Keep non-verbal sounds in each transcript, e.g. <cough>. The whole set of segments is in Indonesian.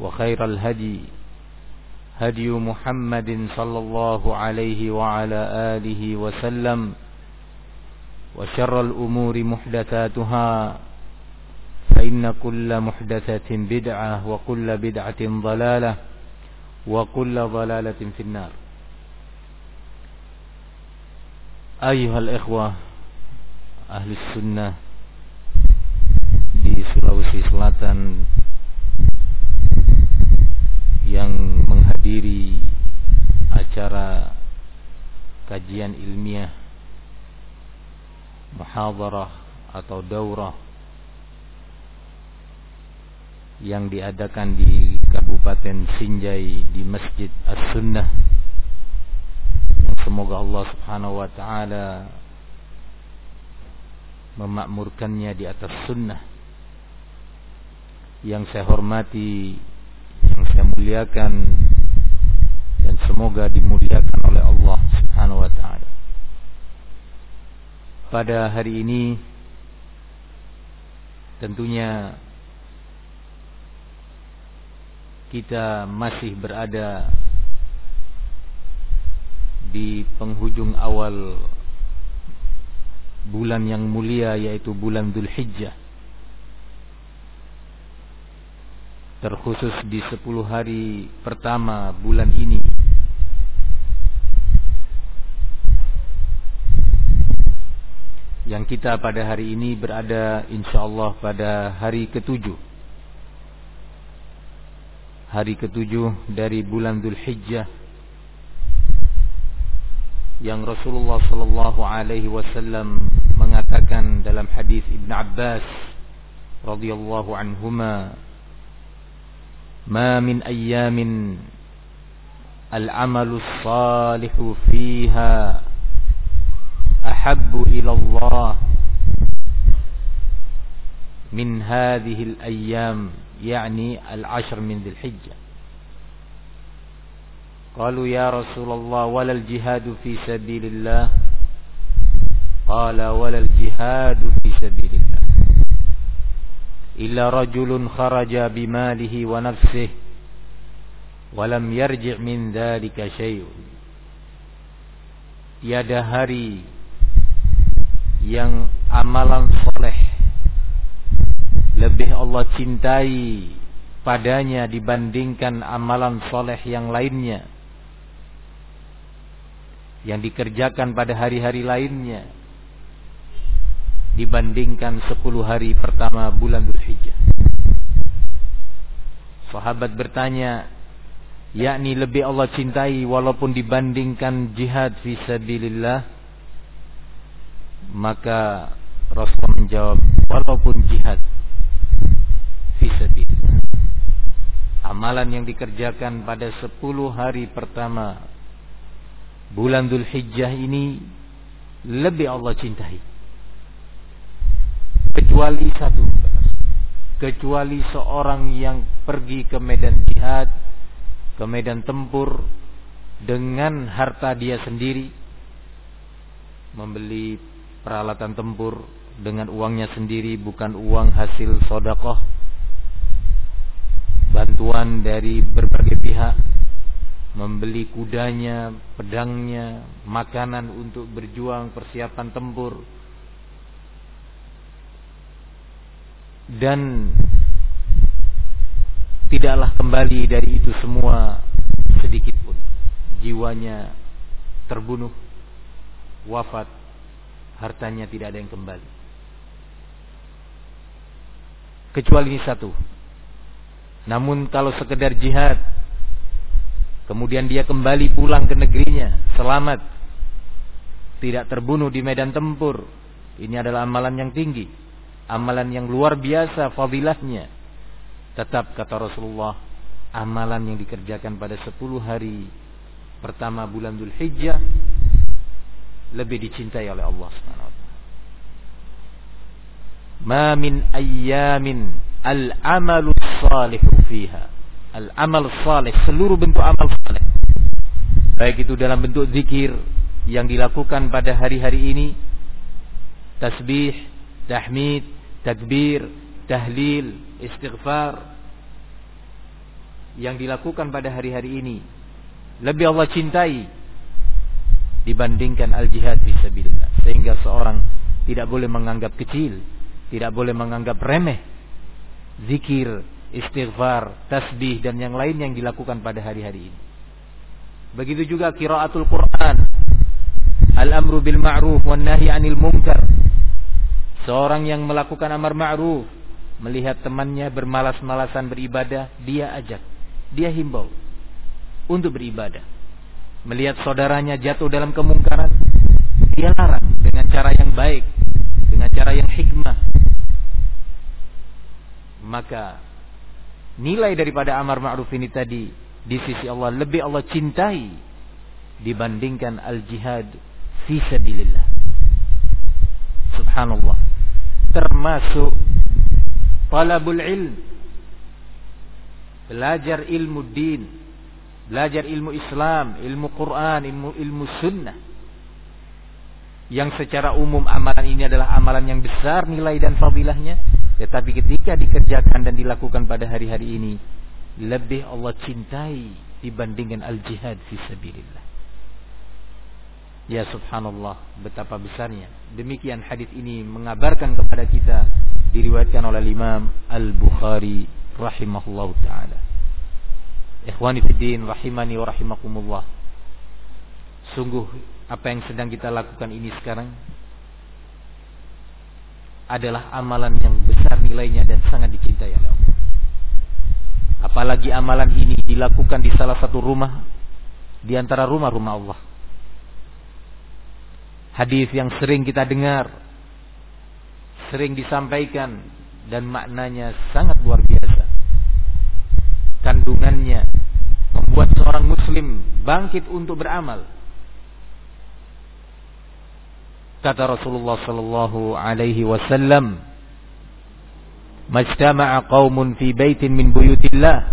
وخير الهدي هدي محمد صلى الله عليه وعلى آله وسلم وشر الأمور محدثاتها فإن كل محدثة بدعة وكل بدعة ضلالة وكل ضلالة في النار. أيها الإخوة أهل السنة di Sulawesi Selatan yang menghadiri acara kajian ilmiah muhadarah atau daurah yang diadakan di Kabupaten Sinjai di Masjid As-Sunnah. Yang semoga Allah Subhanahu wa taala memakmurkannya di atas sunnah. Yang saya hormati yang saya muliakan dan semoga dimuliakan oleh Allah Subhanahu wa taala. Pada hari ini tentunya kita masih berada di penghujung awal bulan yang mulia yaitu bulan Dhul Hijjah terkhusus di 10 hari pertama bulan ini. Yang kita pada hari ini berada insyaallah pada hari ketujuh. Hari ketujuh dari bulan Dhul Hijjah yang Rasulullah sallallahu alaihi wasallam mengatakan dalam hadis Ibn Abbas radhiyallahu anhuma ما من أيام العمل الصالح فيها أحب إلى الله من هذه الأيام يعني العشر من ذي الحجة. قالوا يا رسول الله ولا الجهاد في سبيل الله؟ قال ولا الجهاد في سبيل الله. إلا رجل خرج بماله ونفسه ولم يرجع من ذلك شيء tiada hari yang amalan soleh lebih Allah cintai padanya dibandingkan amalan soleh yang lainnya yang dikerjakan pada hari-hari lainnya dibandingkan 10 hari pertama bulan Dzulhijjah. Sahabat bertanya, yakni lebih Allah cintai walaupun dibandingkan jihad fi sabilillah? Maka Rasul menjawab, walaupun jihad fi sabilillah. Amalan yang dikerjakan pada 10 hari pertama bulan Dzulhijjah ini lebih Allah cintai kecuali satu kecuali seorang yang pergi ke medan jihad ke medan tempur dengan harta dia sendiri membeli peralatan tempur dengan uangnya sendiri bukan uang hasil sodakoh bantuan dari berbagai pihak membeli kudanya, pedangnya, makanan untuk berjuang, persiapan tempur dan tidaklah kembali dari itu semua sedikit pun. Jiwanya terbunuh, wafat, hartanya tidak ada yang kembali. Kecuali ini satu. Namun kalau sekedar jihad, kemudian dia kembali pulang ke negerinya, selamat, tidak terbunuh di medan tempur, ini adalah amalan yang tinggi. Amalan yang luar biasa fadilahnya. Tetap kata Rasulullah, amalan yang dikerjakan pada 10 hari pertama bulan Dhul Hijjah lebih dicintai oleh Allah Subhanahu wa taala. Ma min ayyamin al-amalu salihu fiha. Al-amal salih, seluruh bentuk amal salih. Baik itu dalam bentuk zikir yang dilakukan pada hari-hari ini tasbih, tahmid, takbir, tahlil, istighfar yang dilakukan pada hari-hari ini lebih Allah cintai dibandingkan al-jihad fisabilillah sehingga seorang tidak boleh menganggap kecil, tidak boleh menganggap remeh zikir, istighfar, tasbih dan yang lain yang dilakukan pada hari-hari ini. Begitu juga kiraatul Quran, al-amru bil ma'ruf wan nahi 'anil munkar Seorang yang melakukan amar ma'ruf, melihat temannya bermalas-malasan beribadah, dia ajak, dia himbau untuk beribadah. Melihat saudaranya jatuh dalam kemungkaran, dia larang dengan cara yang baik, dengan cara yang hikmah. Maka nilai daripada amar ma'ruf ini tadi di sisi Allah lebih Allah cintai dibandingkan al-jihad fi sabilillah. Subhanallah termasuk talabul ilm. Belajar ilmu din belajar ilmu Islam ilmu Quran ilmu ilmu sunnah. Yang secara umum amalan ini adalah amalan yang besar nilai dan fadilahnya tetapi ketika dikerjakan dan dilakukan pada hari-hari ini lebih Allah cintai dibandingkan al-jihad fi sabilillah Ya subhanallah betapa besarnya. Demikian hadis ini mengabarkan kepada kita diriwayatkan oleh Imam Al-Bukhari rahimahullah taala. Ikhwani fiddin rahimani wa rahimakumullah. Sungguh apa yang sedang kita lakukan ini sekarang adalah amalan yang besar nilainya dan sangat dicintai oleh Allah. Apalagi amalan ini dilakukan di salah satu rumah di antara rumah-rumah Allah hadis yang sering kita dengar, sering disampaikan dan maknanya sangat luar biasa. Kandungannya membuat seorang muslim bangkit untuk beramal. Kata Rasulullah sallallahu alaihi wasallam, "Majtama'a qaumun fi baitin min buyutillah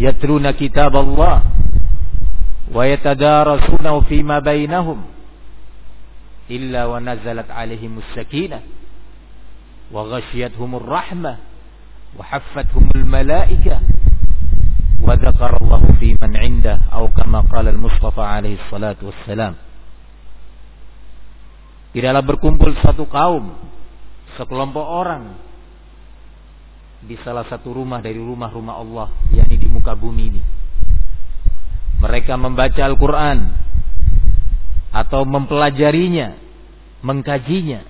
yatruna kitab Allah wa yatadarasunahu fima bainahum illa wa nazalat alaihimus sakinah wa ghasyiyatuhumur rahmah wa haffathumul malaikah wa dzakarallahu fi man 'indah atau kama qala Tidaklah berkumpul satu kaum, sekelompok orang di salah satu rumah dari rumah-rumah Allah yakni di muka bumi ini mereka membaca Al-Quran. Atau mempelajarinya, mengkajinya,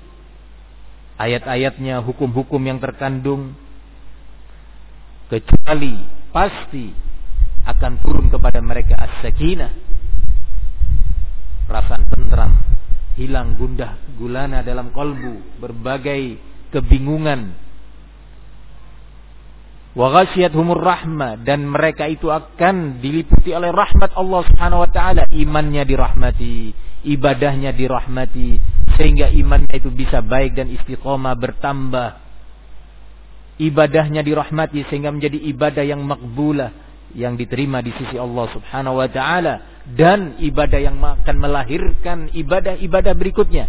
ayat-ayatnya, hukum-hukum yang terkandung, kecuali pasti akan turun kepada mereka as-sakinah, perasaan tentram, hilang gundah gulana dalam kolbu, berbagai kebingungan, wa humur rahmah. Dan mereka itu akan diliputi oleh rahmat Allah Subhanahu wa taala. Imannya dirahmati ibadahnya dirahmati sehingga imannya itu bisa baik dan istiqomah bertambah. Ibadahnya dirahmati sehingga menjadi ibadah yang makbulah yang diterima di sisi Allah Subhanahu wa taala. Dan ibadah yang akan melahirkan ibadah-ibadah berikutnya.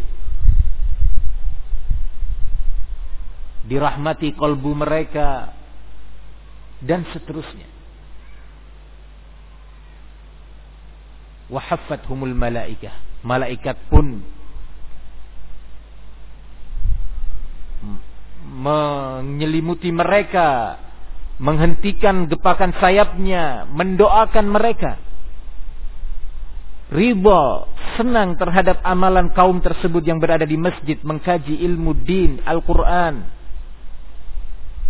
Dirahmati kolbu mereka dan seterusnya. humul malaikah. Malaikat pun menyelimuti mereka menghentikan gepakan sayapnya, mendoakan mereka. Riba, senang terhadap amalan kaum tersebut yang berada di masjid mengkaji ilmu din, Al-Quran.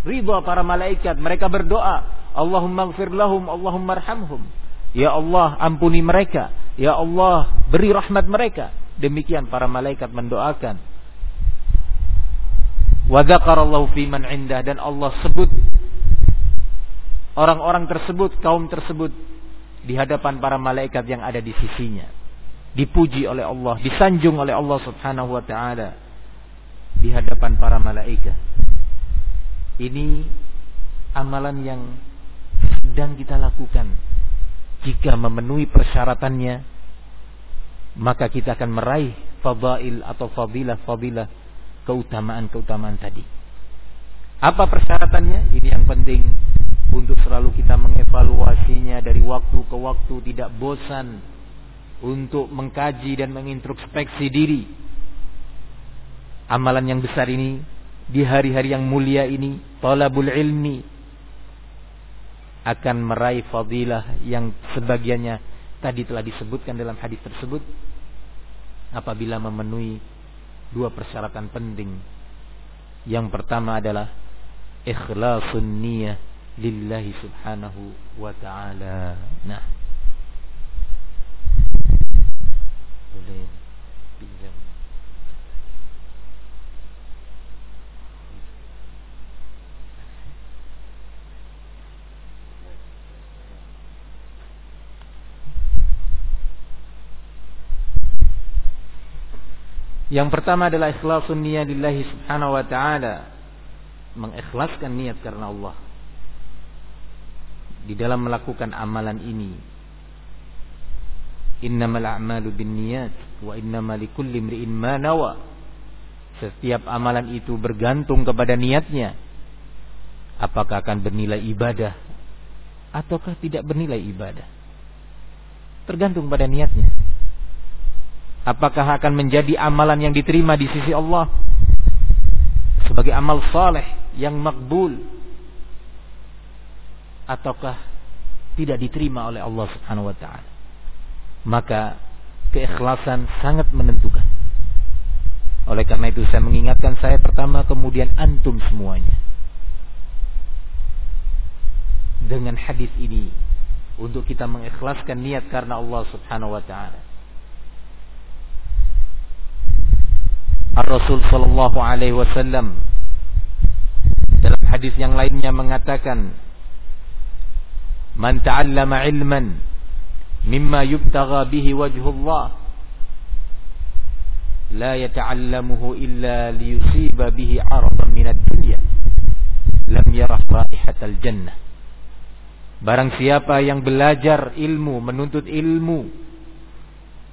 Riba para malaikat, mereka berdoa, Allahumma gfir lahum, Allahumma arhamhum. Ya Allah, ampuni mereka. Ya Allah, beri rahmat mereka. Demikian para malaikat mendoakan. Wa dzakarallahu fi man indah dan Allah sebut orang-orang tersebut, kaum tersebut di hadapan para malaikat yang ada di sisinya. Dipuji oleh Allah, disanjung oleh Allah Subhanahu wa taala di hadapan para malaikat. Ini amalan yang sedang kita lakukan. Jika memenuhi persyaratannya, maka kita akan meraih fadail atau fadilah-fadilah keutamaan-keutamaan tadi. Apa persyaratannya? Ini yang penting untuk selalu kita mengevaluasinya dari waktu ke waktu tidak bosan untuk mengkaji dan mengintrospeksi diri. Amalan yang besar ini di hari-hari yang mulia ini, talabul ilmi akan meraih fadilah yang sebagiannya tadi telah disebutkan dalam hadis tersebut apabila memenuhi dua persyaratan penting. Yang pertama adalah ikhlasun niyah lillahi subhanahu wa ta'ala. Nah. Boleh pinjam. Yang pertama adalah ikhlasun niat lillahi subhanahu wa ta'ala. Mengikhlaskan niat karena Allah di dalam melakukan amalan ini. Innamal a'malu binniyat wa innamal likulli imri'in ma nawa. Setiap amalan itu bergantung kepada niatnya. Apakah akan bernilai ibadah ataukah tidak bernilai ibadah? Tergantung pada niatnya. Apakah akan menjadi amalan yang diterima di sisi Allah sebagai amal saleh yang makbul ataukah tidak diterima oleh Allah Subhanahu wa taala. Maka keikhlasan sangat menentukan. Oleh karena itu saya mengingatkan saya pertama kemudian antum semuanya. Dengan hadis ini untuk kita mengikhlaskan niat karena Allah Subhanahu wa taala. Ar-Rasul sallallahu alaihi wasallam. Dalam hadis yang lainnya mengatakan Man ta'allama ilman mimma yubtagha bihi wajhullah la yata'allamuhu illa liyusiba bihi 'aradan min ad-dunya lam yarah raihatal jannah. Barang siapa yang belajar ilmu, menuntut ilmu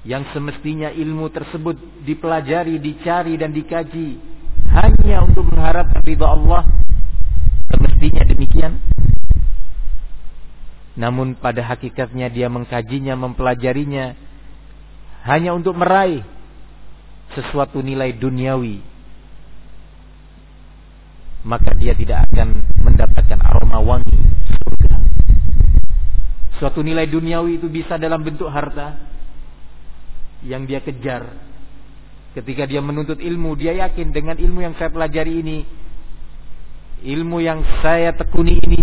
yang semestinya ilmu tersebut dipelajari, dicari dan dikaji hanya untuk mengharapkan ridha Allah, semestinya demikian namun pada hakikatnya dia mengkajinya, mempelajarinya hanya untuk meraih sesuatu nilai duniawi. Maka dia tidak akan mendapatkan aroma wangi surga. Suatu nilai duniawi itu bisa dalam bentuk harta yang dia kejar. Ketika dia menuntut ilmu, dia yakin dengan ilmu yang saya pelajari ini, ilmu yang saya tekuni ini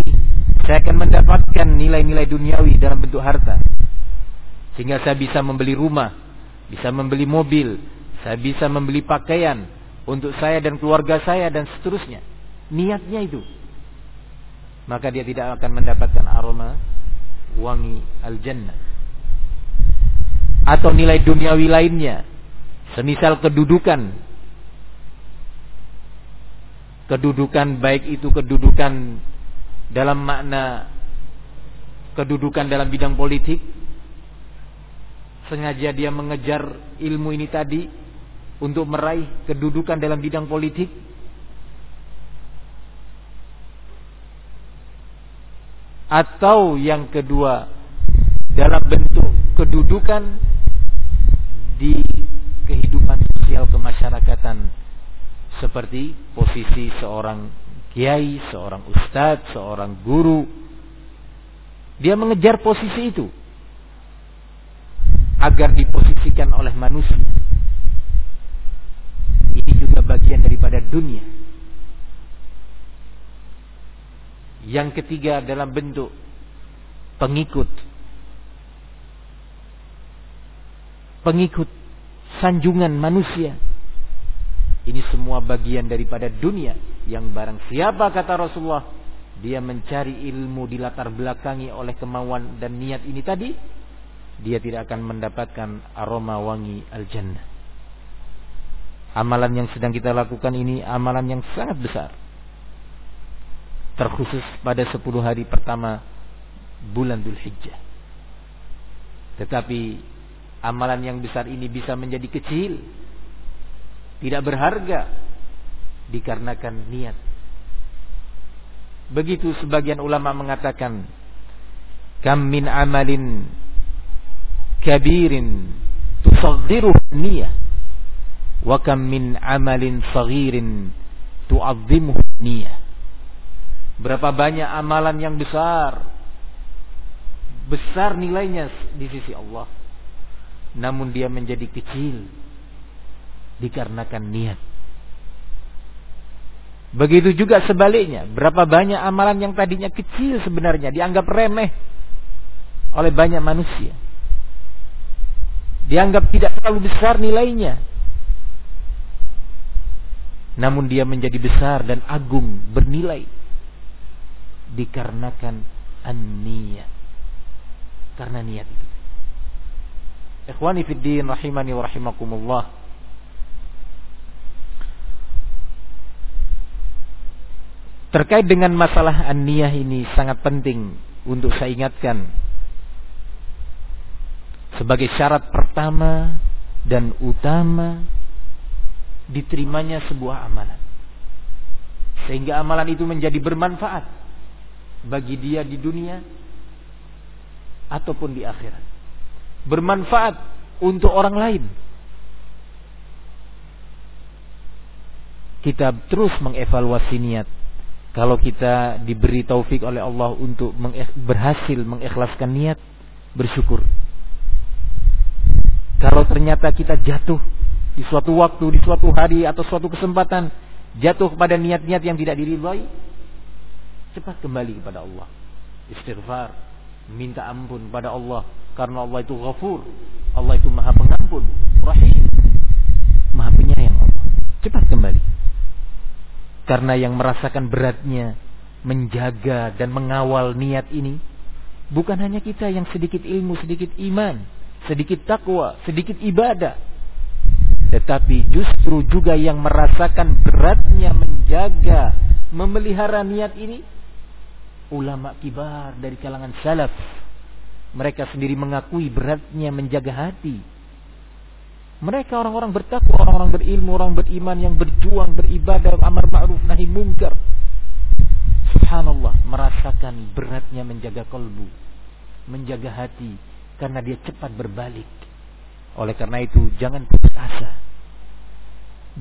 saya akan mendapatkan nilai-nilai duniawi dalam bentuk harta. Sehingga saya bisa membeli rumah, bisa membeli mobil, saya bisa membeli pakaian untuk saya dan keluarga saya dan seterusnya. Niatnya itu. Maka dia tidak akan mendapatkan aroma wangi al-jannah. Atau nilai duniawi lainnya. Semisal kedudukan. Kedudukan baik itu kedudukan dalam makna kedudukan dalam bidang politik sengaja dia mengejar ilmu ini tadi untuk meraih kedudukan dalam bidang politik atau yang kedua dalam bentuk kedudukan di kehidupan sosial kemasyarakatan seperti posisi seorang kiai, seorang ustadz, seorang guru. Dia mengejar posisi itu agar diposisikan oleh manusia. Ini juga bagian daripada dunia. Yang ketiga dalam bentuk pengikut. Pengikut sanjungan manusia. Ini semua bagian daripada dunia yang barang siapa kata Rasulullah dia mencari ilmu di latar belakangi oleh kemauan dan niat ini tadi dia tidak akan mendapatkan aroma wangi al-jannah. Amalan yang sedang kita lakukan ini amalan yang sangat besar. Terkhusus pada 10 hari pertama bulan Dhul Hijjah. Tetapi amalan yang besar ini bisa menjadi kecil tidak berharga dikarenakan niat. Begitu sebagian ulama mengatakan, kam min amalin kabirin tusaghiruhu niyah wa kam min amalin saghirin tu'azzimuhu niyah. Berapa banyak amalan yang besar besar nilainya di sisi Allah namun dia menjadi kecil dikarenakan niat. Begitu juga sebaliknya, berapa banyak amalan yang tadinya kecil sebenarnya dianggap remeh oleh banyak manusia. Dianggap tidak terlalu besar nilainya. Namun dia menjadi besar dan agung bernilai dikarenakan an-niyat. Karena niat itu. Ikhwani fiddin rahimani wa rahimakumullah. Terkait dengan masalah an-niyah ini sangat penting untuk saya ingatkan. Sebagai syarat pertama dan utama diterimanya sebuah amalan. Sehingga amalan itu menjadi bermanfaat bagi dia di dunia ataupun di akhirat. Bermanfaat untuk orang lain. Kita terus mengevaluasi niat kalau kita diberi taufik oleh Allah untuk berhasil mengikhlaskan niat, bersyukur. Kalau ternyata kita jatuh di suatu waktu, di suatu hari atau suatu kesempatan jatuh kepada niat-niat yang tidak diridhai, cepat kembali kepada Allah. Istighfar, minta ampun pada Allah karena Allah itu ghafur. Allah itu Maha Pengampun, Rahim. Maha Penyayang Allah. Cepat kembali. Karena yang merasakan beratnya menjaga dan mengawal niat ini bukan hanya kita yang sedikit ilmu, sedikit iman, sedikit takwa, sedikit ibadah. Tetapi justru juga yang merasakan beratnya menjaga, memelihara niat ini ulama kibar dari kalangan salaf. Mereka sendiri mengakui beratnya menjaga hati, mereka orang-orang bertakwa, orang-orang berilmu, orang beriman yang berjuang, beribadah, amar ma'ruf, nahi mungkar. Subhanallah, merasakan beratnya menjaga kolbu, menjaga hati, karena dia cepat berbalik. Oleh karena itu, jangan putus asa.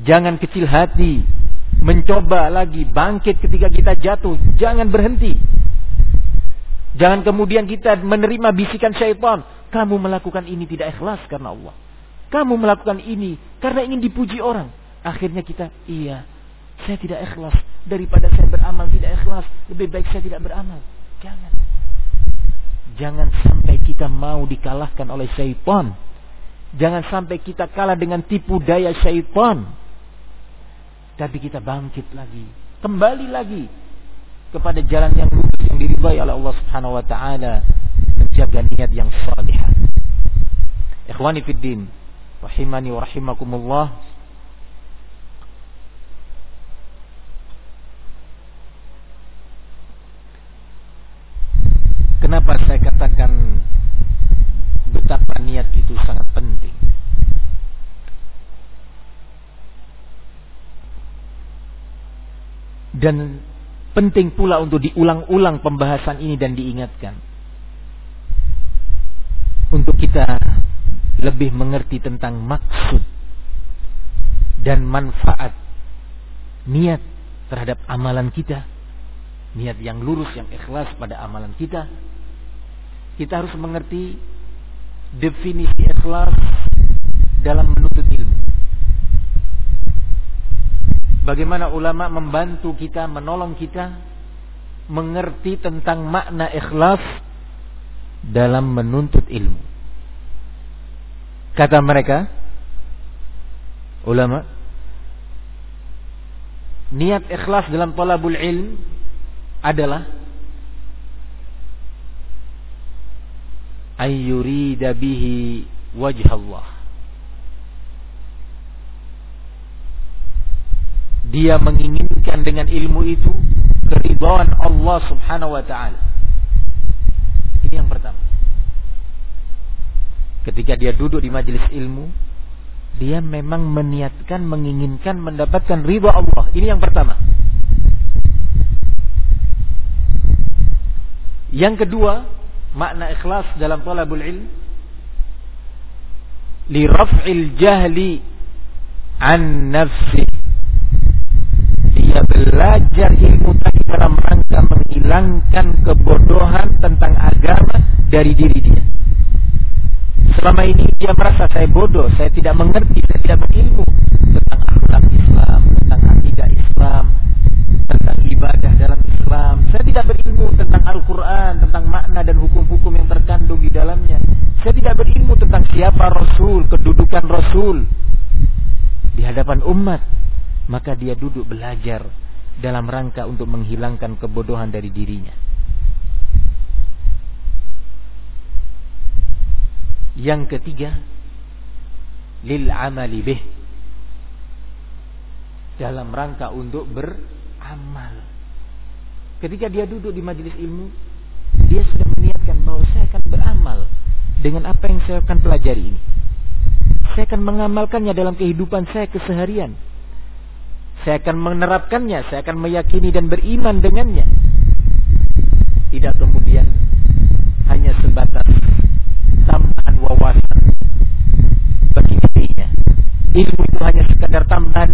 Jangan kecil hati, mencoba lagi, bangkit ketika kita jatuh, jangan berhenti. Jangan kemudian kita menerima bisikan syaitan, kamu melakukan ini tidak ikhlas karena Allah. Kamu melakukan ini karena ingin dipuji orang. Akhirnya kita, iya, saya tidak ikhlas. Daripada saya beramal tidak ikhlas, lebih baik saya tidak beramal. Jangan. Jangan sampai kita mau dikalahkan oleh syaitan. Jangan sampai kita kalah dengan tipu daya syaitan. Tapi kita bangkit lagi. Kembali lagi kepada jalan yang lurus yang diridhai oleh Allah Subhanahu wa taala menjaga niat yang salihah. Ikhwani fid din, rahimani wa rahimakumullah Kenapa saya katakan betapa niat itu sangat penting? Dan penting pula untuk diulang-ulang pembahasan ini dan diingatkan. Untuk kita lebih mengerti tentang maksud dan manfaat niat terhadap amalan kita. Niat yang lurus, yang ikhlas pada amalan kita. Kita harus mengerti definisi ikhlas dalam menuntut ilmu. Bagaimana ulama membantu kita, menolong kita mengerti tentang makna ikhlas dalam menuntut ilmu. Kata mereka, ulama, niat ikhlas dalam talabul ilm adalah ayyurida bihi wajh Allah. Dia menginginkan dengan ilmu itu keridhaan Allah Subhanahu wa taala. Ini yang pertama. Ketika dia duduk di majelis ilmu, dia memang meniatkan menginginkan mendapatkan ridha Allah. Ini yang pertama. Yang kedua, makna ikhlas dalam talabul ilm li raf'il jahli an nafsi. Dia belajar ilmu tadi dalam rangka menghilangkan kebodohan tentang agama dari diri dia. Selama ini dia merasa saya bodoh, saya tidak mengerti, saya tidak berilmu tentang akhlak Islam, tentang akidah Islam, tentang ibadah dalam Islam. Saya tidak berilmu tentang Al-Quran, tentang makna dan hukum-hukum yang terkandung di dalamnya. Saya tidak berilmu tentang siapa Rasul, kedudukan Rasul di hadapan umat. Maka dia duduk belajar dalam rangka untuk menghilangkan kebodohan dari dirinya. Yang ketiga, lil amali bih. Dalam rangka untuk beramal. Ketika dia duduk di majelis ilmu, dia sudah meniatkan bahwa saya akan beramal dengan apa yang saya akan pelajari ini. Saya akan mengamalkannya dalam kehidupan saya keseharian. Saya akan menerapkannya, saya akan meyakini dan beriman dengannya. Tidak kemudian hanya sebatas tambahan wawasan bagi dirinya. Ilmu itu hanya sekadar tambahan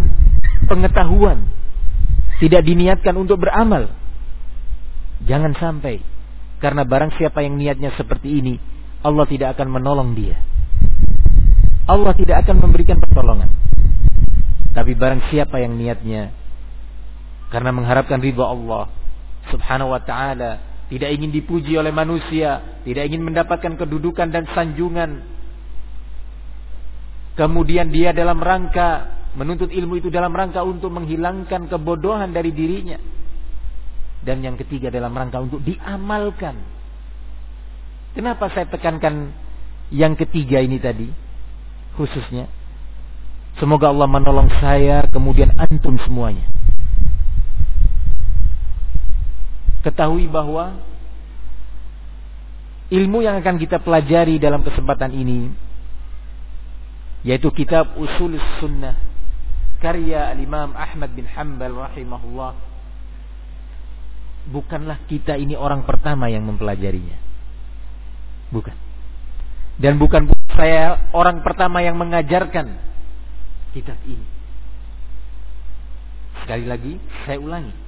pengetahuan. Tidak diniatkan untuk beramal. Jangan sampai. Karena barang siapa yang niatnya seperti ini, Allah tidak akan menolong dia. Allah tidak akan memberikan pertolongan. Tapi barang siapa yang niatnya karena mengharapkan ridha Allah Subhanahu wa taala tidak ingin dipuji oleh manusia, tidak ingin mendapatkan kedudukan dan sanjungan. Kemudian dia dalam rangka menuntut ilmu itu dalam rangka untuk menghilangkan kebodohan dari dirinya. Dan yang ketiga dalam rangka untuk diamalkan. Kenapa saya tekankan yang ketiga ini tadi khususnya? Semoga Allah menolong saya kemudian antum semuanya. ketahui bahwa ilmu yang akan kita pelajari dalam kesempatan ini yaitu kitab Usul Sunnah karya Al-Imam Ahmad bin Hanbal rahimahullah bukanlah kita ini orang pertama yang mempelajarinya bukan dan bukan saya orang pertama yang mengajarkan kitab ini sekali lagi saya ulangi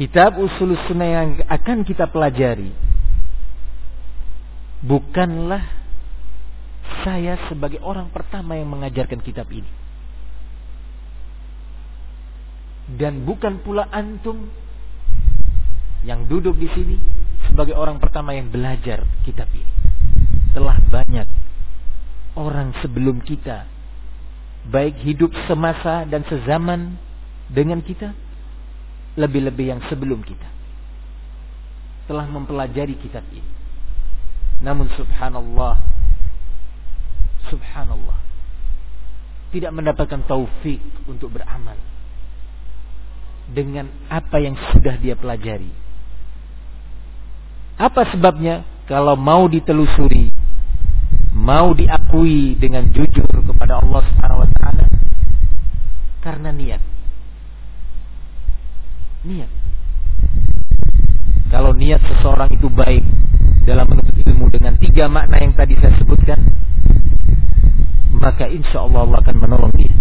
Kitab usul sunnah yang akan kita pelajari bukanlah saya sebagai orang pertama yang mengajarkan kitab ini. Dan bukan pula antum yang duduk di sini sebagai orang pertama yang belajar kitab ini. Telah banyak orang sebelum kita baik hidup semasa dan sezaman dengan kita lebih-lebih yang sebelum kita telah mempelajari kitab ini. Namun subhanallah subhanallah tidak mendapatkan taufik untuk beramal dengan apa yang sudah dia pelajari. Apa sebabnya? Kalau mau ditelusuri, mau diakui dengan jujur kepada Allah Subhanahu wa taala karena niat niat. Kalau niat seseorang itu baik dalam menuntut ilmu dengan tiga makna yang tadi saya sebutkan, maka insya Allah Allah akan menolong dia.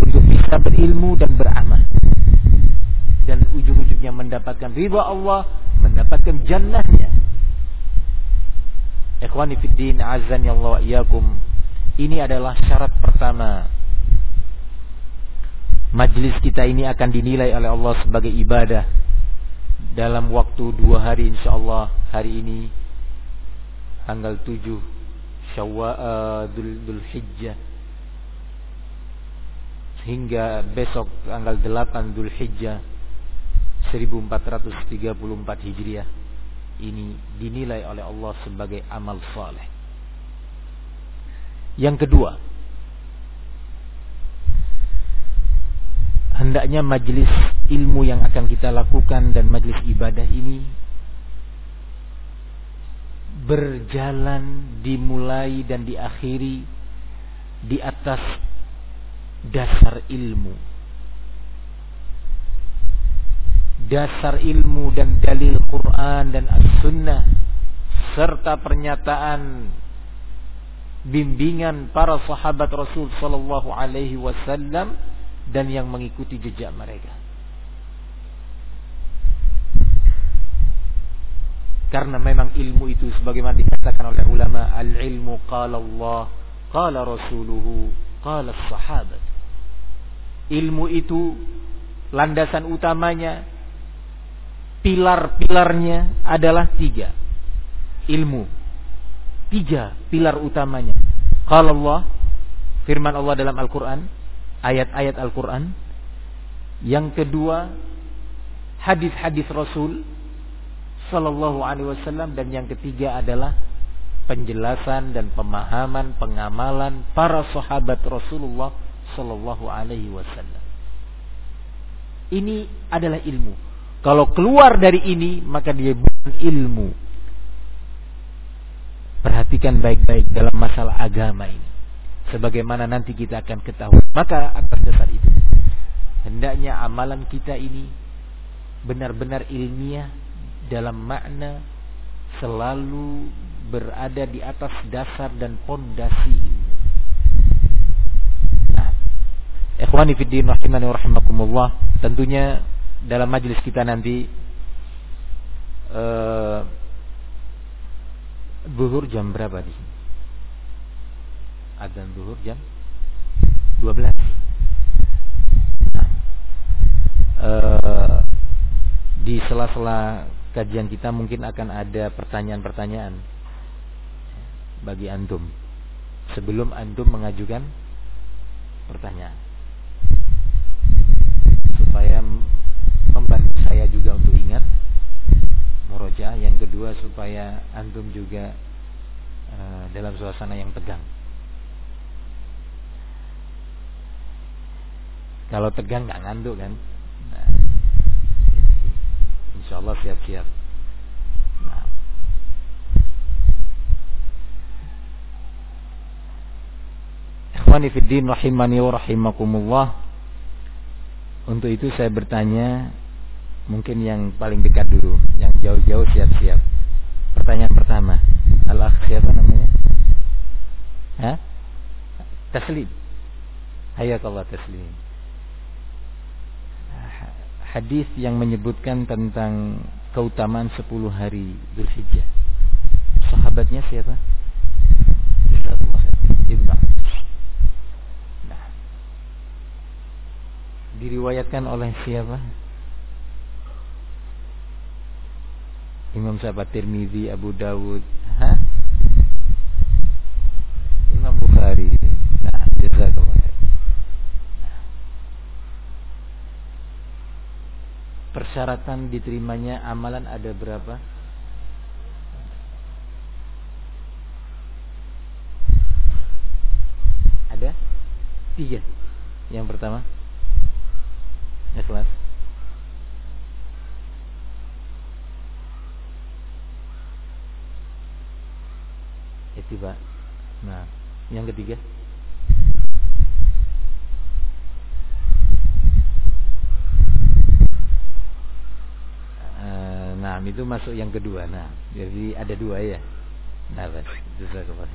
untuk bisa berilmu dan beramal dan ujung-ujungnya mendapatkan ridha Allah, mendapatkan jannahnya. Ikhwani fid din, azan ya Allah iyakum. Ini adalah syarat pertama. Majlis kita ini akan dinilai oleh Allah sebagai ibadah dalam waktu dua hari insyaallah hari ini tanggal 7 Syawal uh, Dhul Hijjah hingga besok tanggal 8 Dhul Hijjah 1434 Hijriah ini dinilai oleh Allah sebagai amal saleh. Yang kedua, hendaknya majlis ilmu yang akan kita lakukan dan majlis ibadah ini berjalan dimulai dan diakhiri di atas dasar ilmu dasar ilmu dan dalil Quran dan As-Sunnah serta pernyataan bimbingan para sahabat Rasul sallallahu alaihi wasallam dan yang mengikuti jejak mereka. Karena memang ilmu itu sebagaimana dikatakan oleh ulama, al-ilmu qala Allah, qala rasuluhu, qala sahabat. Ilmu itu landasan utamanya pilar-pilarnya adalah tiga. Ilmu. Tiga pilar utamanya. Kalau Allah, firman Allah dalam Al-Quran, ayat-ayat Al-Quran. Yang kedua, hadis-hadis Rasul Sallallahu Alaihi Wasallam dan yang ketiga adalah penjelasan dan pemahaman pengamalan para sahabat Rasulullah Sallallahu Alaihi Wasallam. Ini adalah ilmu. Kalau keluar dari ini, maka dia bukan ilmu. Perhatikan baik-baik dalam masalah agama ini. Sebagaimana nanti kita akan ketahui. Maka atas dasar itu. Hendaknya amalan kita ini benar-benar ilmiah dalam makna selalu berada di atas dasar dan pondasi ilmu. Nah, ikhwani fiddin rahimani rahimakumullah, tentunya dalam majelis kita nanti uh, Zuhur jam berapa di sini? Adzan zuhur jam 12. Nah, uh, di sela-sela kajian kita mungkin akan ada pertanyaan-pertanyaan bagi antum sebelum antum mengajukan pertanyaan supaya membantu saya juga untuk ingat. Murojaah yang kedua supaya antum juga uh, dalam suasana yang tegang. Kalau tegang nggak ngantuk kan? Nah, insya Allah siap-siap. Nah. Ikhwani fiddin rahimani wa rahimakumullah. Untuk itu saya bertanya Mungkin yang paling dekat dulu, yang jauh-jauh siap-siap. Pertanyaan pertama, Allah siapa namanya? Hah? Taslim. Hayakallah taslim. Hadis yang menyebutkan tentang keutamaan 10 hari Dzulhijjah. Sahabatnya siapa? Nah. Diriwayatkan oleh siapa? Imam sahabat Tirmidzi, Abu Dawud, Hah? Imam Bukhari. Nah, jazakallah. Nah. Persyaratan diterimanya amalan ada berapa? Ada? Tiga. Yang pertama, ikhlas. Tiba. Nah, yang ketiga. Eh, nah, itu masuk yang kedua. Nah, jadi ada dua ya. Nah, jazakallah.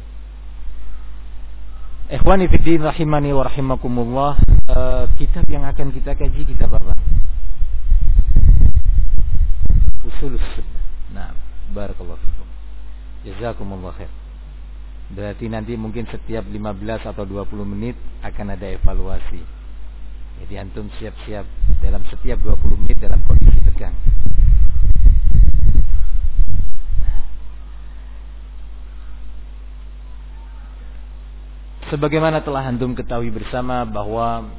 Ikhwani fiddin rahimani wa rahimakumullah uh, Kitab yang akan kita kaji kitab apa? Usul Sunnah Nah, Barakallahu fikum Jazakumullah khair Berarti nanti mungkin setiap 15 atau 20 menit akan ada evaluasi. Jadi antum siap-siap dalam setiap 20 menit dalam kondisi tegang. Sebagaimana telah antum ketahui bersama bahwa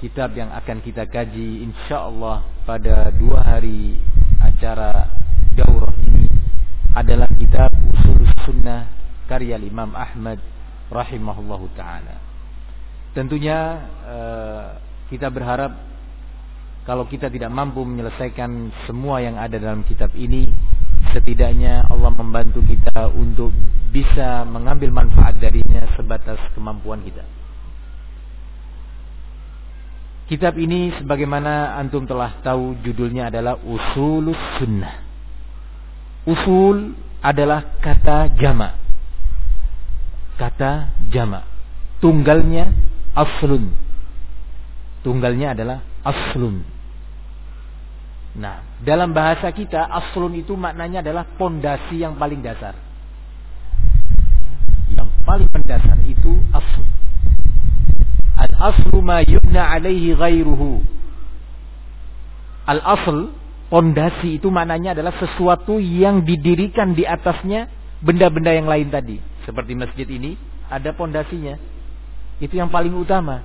kitab yang akan kita kaji insya Allah pada dua hari acara daurah ini adalah kitab Usul Sunnah karya Imam Ahmad rahimahullahu taala. Tentunya eh, kita berharap kalau kita tidak mampu menyelesaikan semua yang ada dalam kitab ini setidaknya Allah membantu kita untuk bisa mengambil manfaat darinya sebatas kemampuan kita. Kitab ini sebagaimana antum telah tahu judulnya adalah Usulus Sunnah. Usul adalah kata jama. Kata jama. Tunggalnya aslun. Tunggalnya adalah aslun. Nah, dalam bahasa kita aslun itu maknanya adalah pondasi yang paling dasar. Yang paling mendasar itu asl. Al aslu ma yubna alaihi ghairuhu. Al asl pondasi itu maknanya adalah sesuatu yang didirikan di atasnya benda-benda yang lain tadi. Seperti masjid ini ada pondasinya. Itu yang paling utama.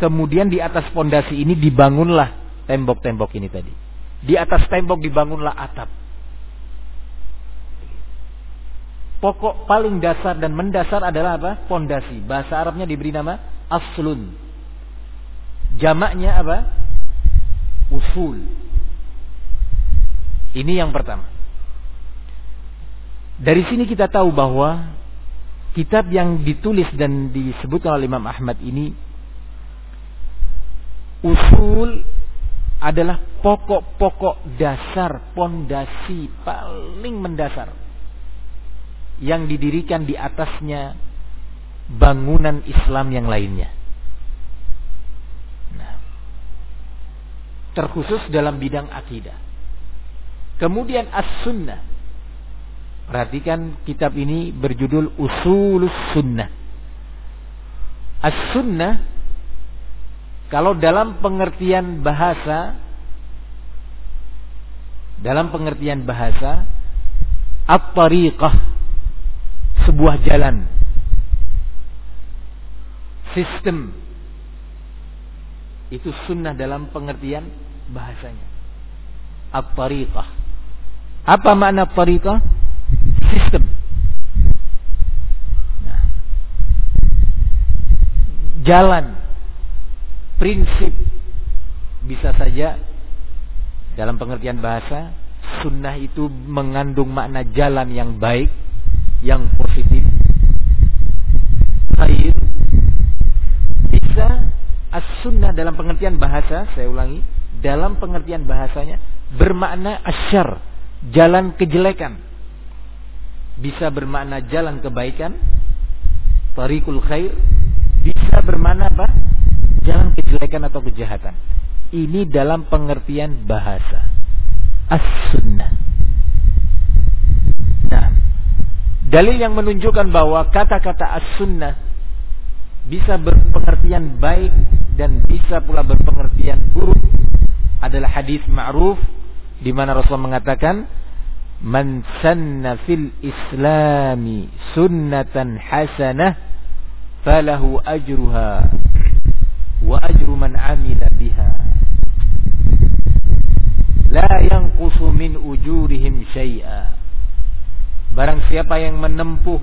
Kemudian di atas pondasi ini dibangunlah tembok-tembok ini tadi. Di atas tembok dibangunlah atap. Pokok paling dasar dan mendasar adalah apa? Pondasi. Bahasa Arabnya diberi nama aslun. Jamaknya apa? Usul. Ini yang pertama. Dari sini kita tahu bahwa kitab yang ditulis dan disebutkan oleh Imam Ahmad ini usul adalah pokok-pokok dasar, pondasi paling mendasar yang didirikan di atasnya bangunan Islam yang lainnya. Nah, terkhusus dalam bidang akidah. Kemudian as-sunnah. Perhatikan kitab ini berjudul Usulus Sunnah. As-sunnah kalau dalam pengertian bahasa dalam pengertian bahasa at-tariqah sebuah jalan. Sistem. Itu sunnah dalam pengertian bahasanya. At-tariqah. Apa makna tariqah sistem. Nah, jalan. Prinsip. Bisa saja dalam pengertian bahasa sunnah itu mengandung makna jalan yang baik yang positif. Khair. Bisa as-sunnah dalam pengertian bahasa saya ulangi dalam pengertian bahasanya bermakna asyar jalan kejelekan bisa bermakna jalan kebaikan tarikul khair bisa bermakna apa jalan kejelekan atau kejahatan. Ini dalam pengertian bahasa. As-sunnah. Nah, dalil yang menunjukkan bahwa kata-kata as-sunnah bisa berpengertian baik dan bisa pula berpengertian buruk adalah hadis ma'ruf di mana Rasulullah mengatakan man sanna fil islami sunnatan hasanah falahu ajruha wa ajru man amila biha la yanqusu min ujurihim syai'a barang siapa yang menempuh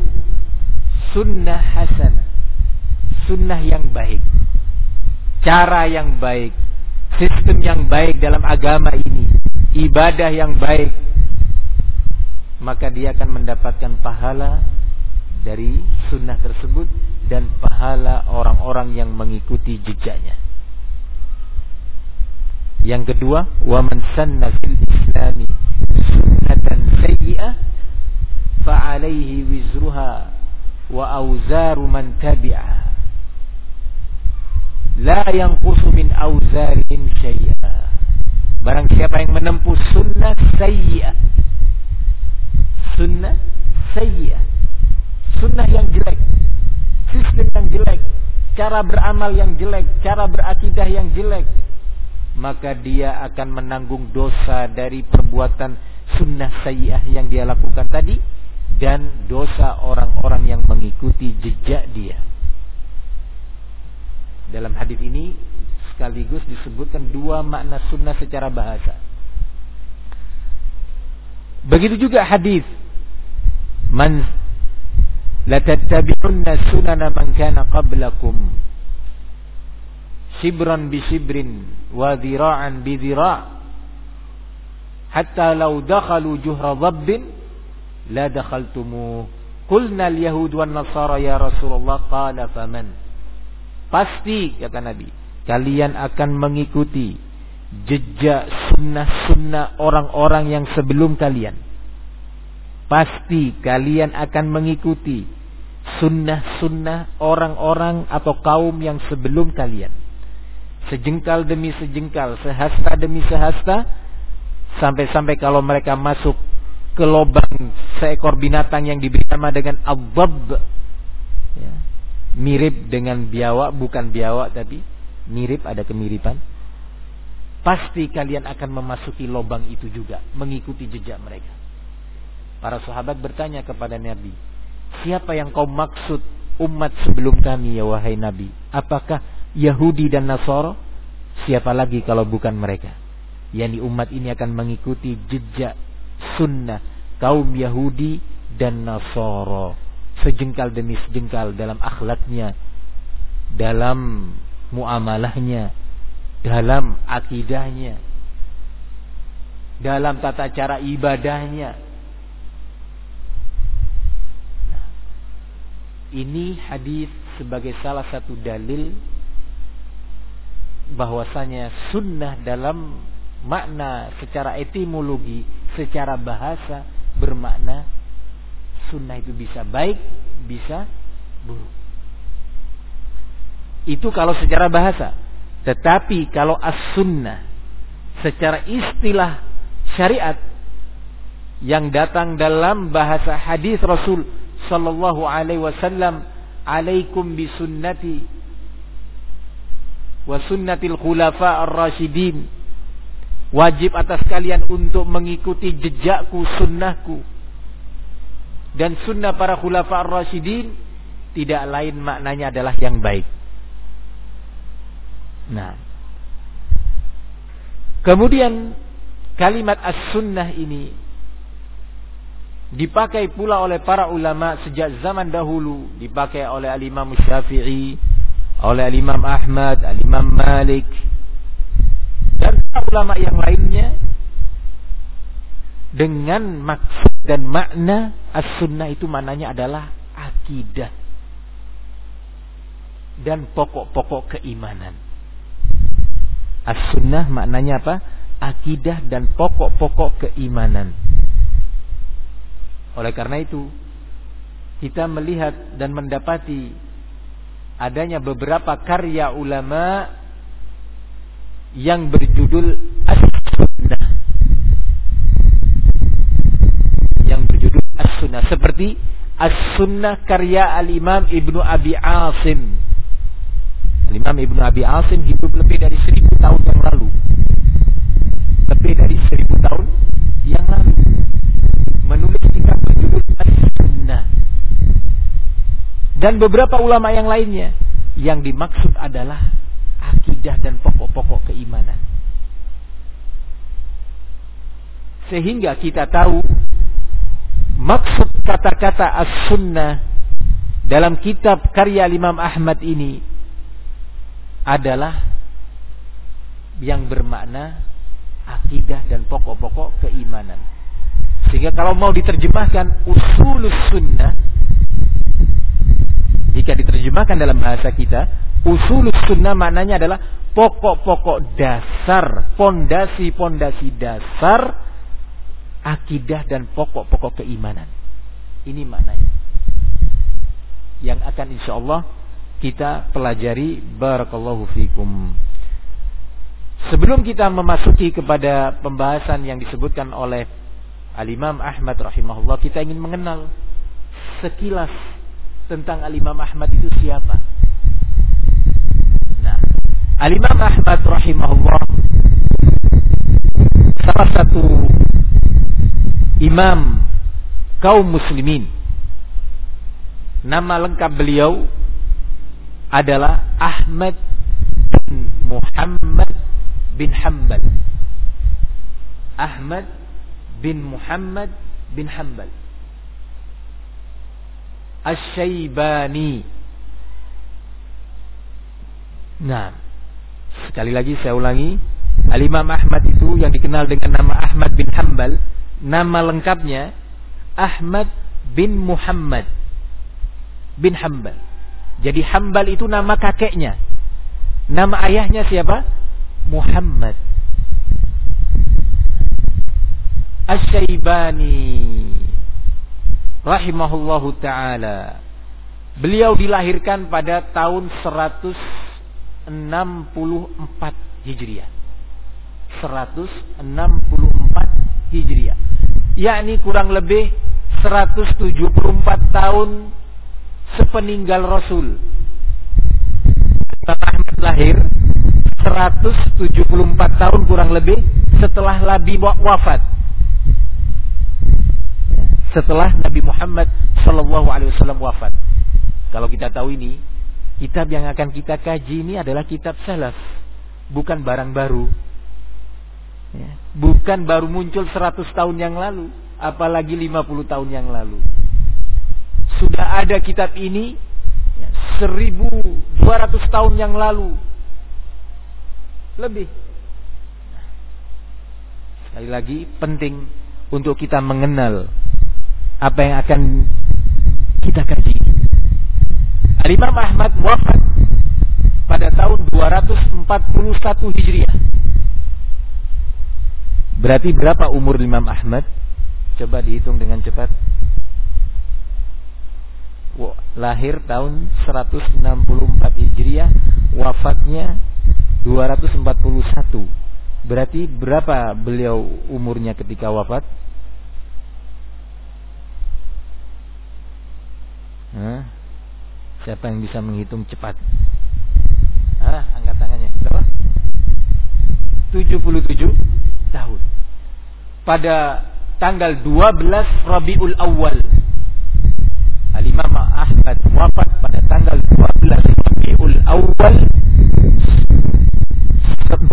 sunnah hasanah sunnah yang baik cara yang baik sistem yang baik dalam agama ini ibadah yang baik maka dia akan mendapatkan pahala dari sunnah tersebut dan pahala orang-orang yang mengikuti jejaknya. Yang kedua, wa man sanna fil islami sunnatan sayyi'ah fa alaihi wizruha wa auzaru man tabi'a la yanqusu min auzarihim syai'a barang siapa yang menempuh sunnah sayyi'ah sunnah sayyi'ah sunnah yang jelek sistem yang jelek cara beramal yang jelek cara berakidah yang jelek maka dia akan menanggung dosa dari perbuatan sunnah sayyi'ah yang dia lakukan tadi dan dosa orang-orang yang mengikuti jejak dia. Dalam hadis ini sekaligus disebutkan dua makna sunnah secara bahasa. Begitu juga hadis man la tattabi'unna sunana man kana qablakum. Shibran bi shibrin wa dhira'an bi dhira' hatta law dakhalu juhra dhabbin la dakhaltumu qulna al-yahud wan nasara ya Rasulullah qala faman? Pasti kata Nabi kalian akan mengikuti jejak sunnah-sunnah orang-orang yang sebelum kalian pasti kalian akan mengikuti sunnah-sunnah orang-orang atau kaum yang sebelum kalian sejengkal demi sejengkal sehasta demi sehasta sampai-sampai kalau mereka masuk ke lubang seekor binatang yang diberi nama dengan abab ya. mirip dengan biawak bukan biawak tapi mirip ada kemiripan pasti kalian akan memasuki lubang itu juga mengikuti jejak mereka para sahabat bertanya kepada Nabi siapa yang kau maksud umat sebelum kami ya wahai Nabi? Apakah Yahudi dan Nasoro siapa lagi kalau bukan mereka? Yakni umat ini akan mengikuti jejak sunnah kaum Yahudi dan Nasoro sejengkal demi sejengkal dalam akhlaknya dalam muamalahnya dalam akidahnya dalam tata cara ibadahnya ini hadis sebagai salah satu dalil bahwasanya sunnah dalam makna secara etimologi, secara bahasa bermakna sunnah itu bisa baik, bisa buruk. Itu kalau secara bahasa. Tetapi kalau as-sunnah secara istilah syariat yang datang dalam bahasa hadis Rasul sallallahu alaihi wasallam, "Alaikum bisunnati wa sunnatil khulafa ar-rasyidin." Wajib atas kalian untuk mengikuti jejakku, sunnahku. Dan sunnah para khulafa ar-rasyidin tidak lain maknanya adalah yang baik. Nah. Kemudian kalimat as-sunnah ini dipakai pula oleh para ulama sejak zaman dahulu, dipakai oleh al-Imam Syafi'i, oleh al-Imam Ahmad, al-Imam Malik, dan ulama yang lainnya dengan maksud dan makna as-sunnah itu maknanya adalah akidah dan pokok-pokok keimanan. As-sunnah maknanya apa? Akidah dan pokok-pokok keimanan. Oleh karena itu, kita melihat dan mendapati adanya beberapa karya ulama yang berjudul As-Sunnah. Yang berjudul As-Sunnah. Seperti As-Sunnah karya Al-Imam Ibnu Abi Asim. Al-Imam Ibnu Abi Asim hidup lebih dari seribu tahun yang lalu. Lebih dari seribu tahun yang lalu. Menulis Dan beberapa ulama yang lainnya. Yang dimaksud adalah akidah dan pokok-pokok keimanan. Sehingga kita tahu maksud kata-kata as-sunnah dalam kitab karya Imam Ahmad ini adalah yang bermakna akidah dan pokok-pokok keimanan. Sehingga kalau mau diterjemahkan usul sunnah jika diterjemahkan dalam bahasa kita Usul sunnah maknanya adalah pokok-pokok dasar, pondasi-pondasi dasar akidah dan pokok-pokok keimanan. Ini maknanya. yang akan insya Allah kita pelajari barakallahu fikum. Sebelum kita memasuki kepada pembahasan yang disebutkan oleh Al-Imam Ahmad rahimahullah, kita ingin mengenal sekilas tentang Al-Imam Ahmad itu siapa. Nah, Al-Imam Ahmad rahimahullah salah satu imam kaum muslimin. Nama lengkap beliau adalah Ahmad bin Muhammad bin Hanbal. Ahmad bin Muhammad bin Hanbal. Asy-Syaibani. Nah, sekali lagi saya ulangi, Al-Imam Ahmad itu yang dikenal dengan nama Ahmad bin Hanbal, nama lengkapnya Ahmad bin Muhammad bin Hanbal. Jadi Hambal itu nama kakeknya. Nama ayahnya siapa? Muhammad. Asy-Syaibani rahimahullahu taala. Beliau dilahirkan pada tahun 164 Hijriah. 164 Hijriah. Yakni kurang lebih 174 tahun sepeninggal Rasul. Imam Ahmad lahir 174 tahun kurang lebih setelah Nabi wafat. Setelah Nabi Muhammad Shallallahu Alaihi Wasallam wafat. Kalau kita tahu ini, kitab yang akan kita kaji ini adalah kitab salaf, bukan barang baru. Ya, bukan baru muncul 100 tahun yang lalu, apalagi 50 tahun yang lalu sudah ada kitab ini ya, 1200 tahun yang lalu. Lebih. Sekali lagi penting untuk kita mengenal apa yang akan kita kaji. Al-Imam Ahmad wafat pada tahun 241 Hijriah. Berarti berapa umur Imam Ahmad? Coba dihitung dengan cepat lahir tahun 164 Hijriah, wafatnya 241. Berarti berapa beliau umurnya ketika wafat? Hah? Siapa yang bisa menghitung cepat? Ah, angkat tangannya. Berapa? 77 tahun. Pada tanggal 12 Rabiul Awal Al-Imam Ahmad wafat pada tanggal 12 Rabiul Awal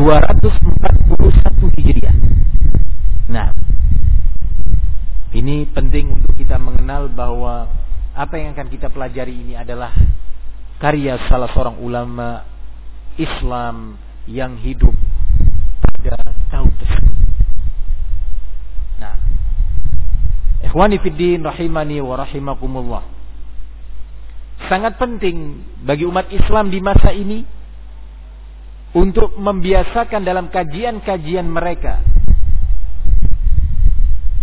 241 Hijriah. Nah, ini penting untuk kita mengenal bahwa apa yang akan kita pelajari ini adalah karya salah seorang ulama Islam yang hidup pada tahun tersebut. Nah, ikhwani fiddin rahimani wa rahimakumullah sangat penting bagi umat Islam di masa ini untuk membiasakan dalam kajian-kajian mereka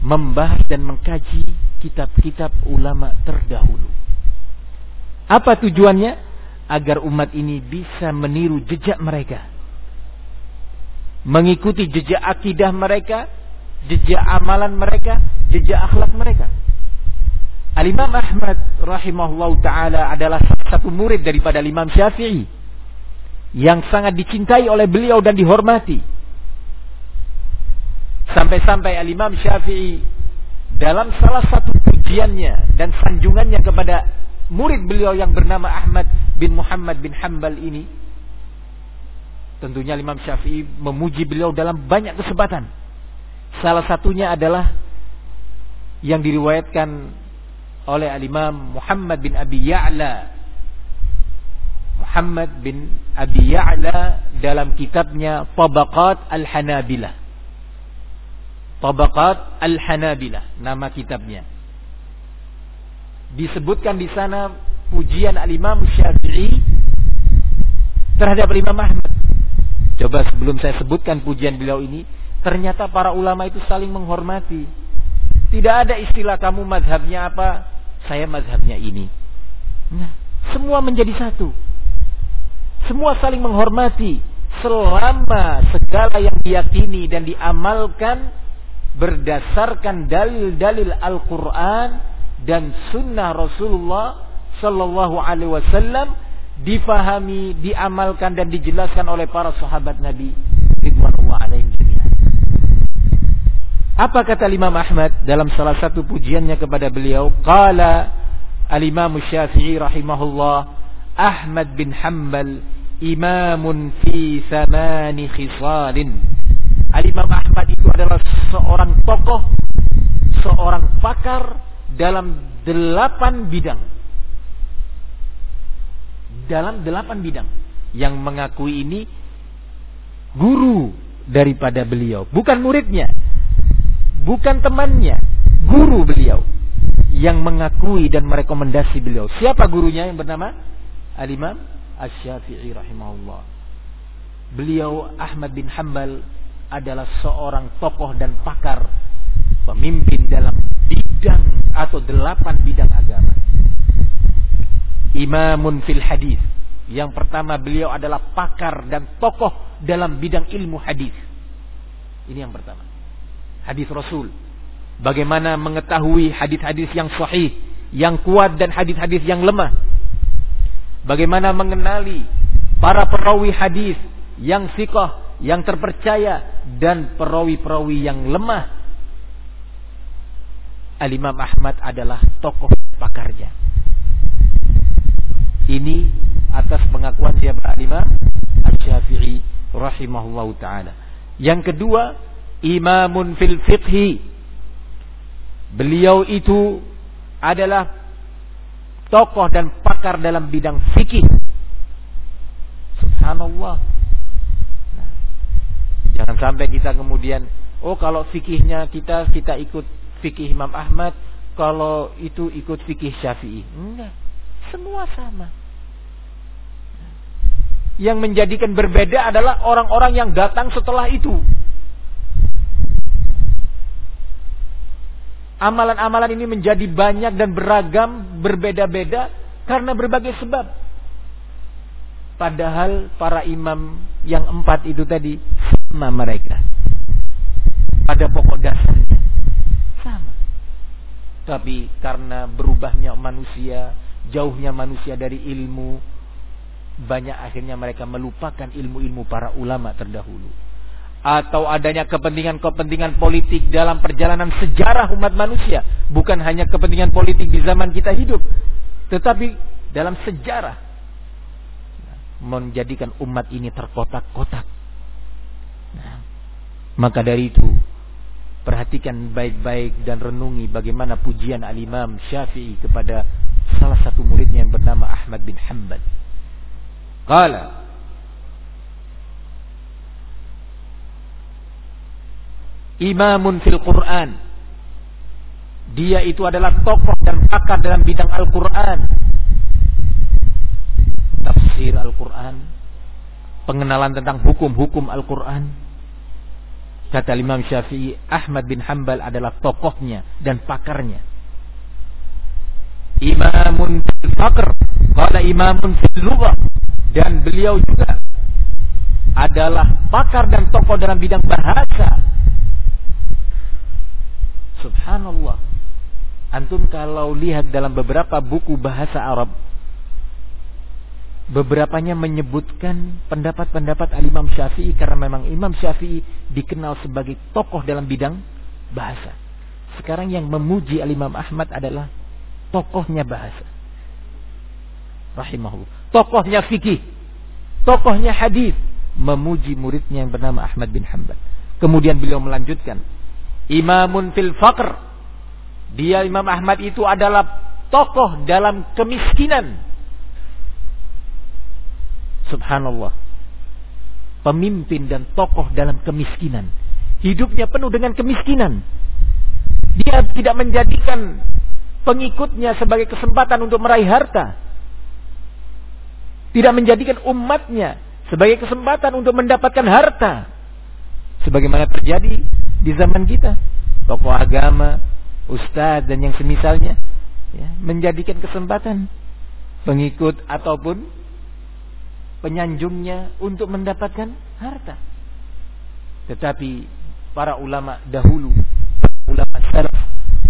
membahas dan mengkaji kitab-kitab ulama terdahulu. Apa tujuannya? Agar umat ini bisa meniru jejak mereka. Mengikuti jejak akidah mereka, jejak amalan mereka, jejak akhlak mereka. Al-Imam Ahmad rahimahullah ta'ala adalah satu murid daripada Imam Syafi'i. Yang sangat dicintai oleh beliau dan dihormati. Sampai-sampai Al-Imam Syafi'i dalam salah satu pujiannya dan sanjungannya kepada murid beliau yang bernama Ahmad bin Muhammad bin Hambal ini. Tentunya Imam Syafi'i memuji beliau dalam banyak kesempatan. Salah satunya adalah yang diriwayatkan oleh al-Imam Muhammad bin Abi Ya'la Muhammad bin Abi Ya'la dalam kitabnya Tabaqat Al-Hanabilah Tabaqat Al-Hanabilah nama kitabnya disebutkan di sana pujian al-Imam Syafi'i terhadap Imam Ahmad coba sebelum saya sebutkan pujian beliau ini ternyata para ulama itu saling menghormati tidak ada istilah kamu mazhabnya apa, saya mazhabnya ini. Nah, semua menjadi satu. Semua saling menghormati selama segala yang diyakini dan diamalkan berdasarkan dalil-dalil Al-Quran dan Sunnah Rasulullah Sallallahu Alaihi Wasallam difahami, diamalkan dan dijelaskan oleh para sahabat Nabi Ridwanullah alaihim Apa kata Imam Ahmad dalam salah satu pujiannya kepada beliau? Qala Al-Imam Syafi'i rahimahullah Ahmad bin Hanbal imamun fi thamani khisalin. Al-Imam Ahmad itu adalah seorang tokoh, seorang pakar dalam delapan bidang. Dalam delapan bidang. Yang mengakui ini guru daripada beliau. Bukan muridnya bukan temannya, guru beliau yang mengakui dan merekomendasi beliau. Siapa gurunya yang bernama Al-Imam Asy-Syafi'i rahimahullah. Beliau Ahmad bin Hambal adalah seorang tokoh dan pakar pemimpin dalam bidang atau delapan bidang agama. Imamun fil hadis. Yang pertama beliau adalah pakar dan tokoh dalam bidang ilmu hadis. Ini yang pertama hadis Rasul. Bagaimana mengetahui hadis-hadis yang sahih, yang kuat dan hadis-hadis yang lemah. Bagaimana mengenali para perawi hadis yang sikoh, yang terpercaya dan perawi-perawi yang lemah. Al-Imam Ahmad adalah tokoh pakarnya. Ini atas pengakuan siapa Al-Imam Al-Syafi'i rahimahullahu taala. Yang kedua, imamun fil fiqhi. Beliau itu adalah tokoh dan pakar dalam bidang fikih. Subhanallah. Jangan sampai kita kemudian, oh kalau fikihnya kita kita ikut fikih Imam Ahmad, kalau itu ikut fikih Syafi'i. Enggak, semua sama. Yang menjadikan berbeda adalah orang-orang yang datang setelah itu. Amalan-amalan ini menjadi banyak dan beragam, berbeda-beda karena berbagai sebab. Padahal para imam yang empat itu tadi sama mereka. Pada pokok dasarnya sama. Tapi karena berubahnya manusia, jauhnya manusia dari ilmu, banyak akhirnya mereka melupakan ilmu-ilmu para ulama terdahulu atau adanya kepentingan-kepentingan politik dalam perjalanan sejarah umat manusia, bukan hanya kepentingan politik di zaman kita hidup, tetapi dalam sejarah menjadikan umat ini terkotak-kotak. Nah, maka dari itu perhatikan baik-baik dan renungi bagaimana pujian al-Imam Syafi'i kepada salah satu muridnya yang bernama Ahmad bin Hanbal. Qala imamun fil Quran. Dia itu adalah tokoh dan pakar dalam bidang Al-Quran. Tafsir Al-Quran. Pengenalan tentang hukum-hukum Al-Quran. Kata Imam Syafi'i, Ahmad bin Hambal adalah tokohnya dan pakarnya. Imamun fil fakr. Kala imamun fil. Dan beliau juga adalah pakar dan tokoh dalam bidang bahasa Subhanallah. Antum kalau lihat dalam beberapa buku bahasa Arab, beberapanya menyebutkan pendapat-pendapat Al-Imam Syafi'i karena memang Imam Syafi'i dikenal sebagai tokoh dalam bidang bahasa. Sekarang yang memuji Al-Imam Ahmad adalah tokohnya bahasa. Rahimahullah. Tokohnya fikih. Tokohnya hadis. Memuji muridnya yang bernama Ahmad bin Hanbal. Kemudian beliau melanjutkan imamun fil faqr. Dia Imam Ahmad itu adalah tokoh dalam kemiskinan. Subhanallah. Pemimpin dan tokoh dalam kemiskinan. Hidupnya penuh dengan kemiskinan. Dia tidak menjadikan pengikutnya sebagai kesempatan untuk meraih harta. Tidak menjadikan umatnya sebagai kesempatan untuk mendapatkan harta. Sebagaimana terjadi di zaman kita. Tokoh agama, ustadz dan yang semisalnya ya, menjadikan kesempatan pengikut ataupun penyanjungnya untuk mendapatkan harta. Tetapi para ulama dahulu, ulama salaf,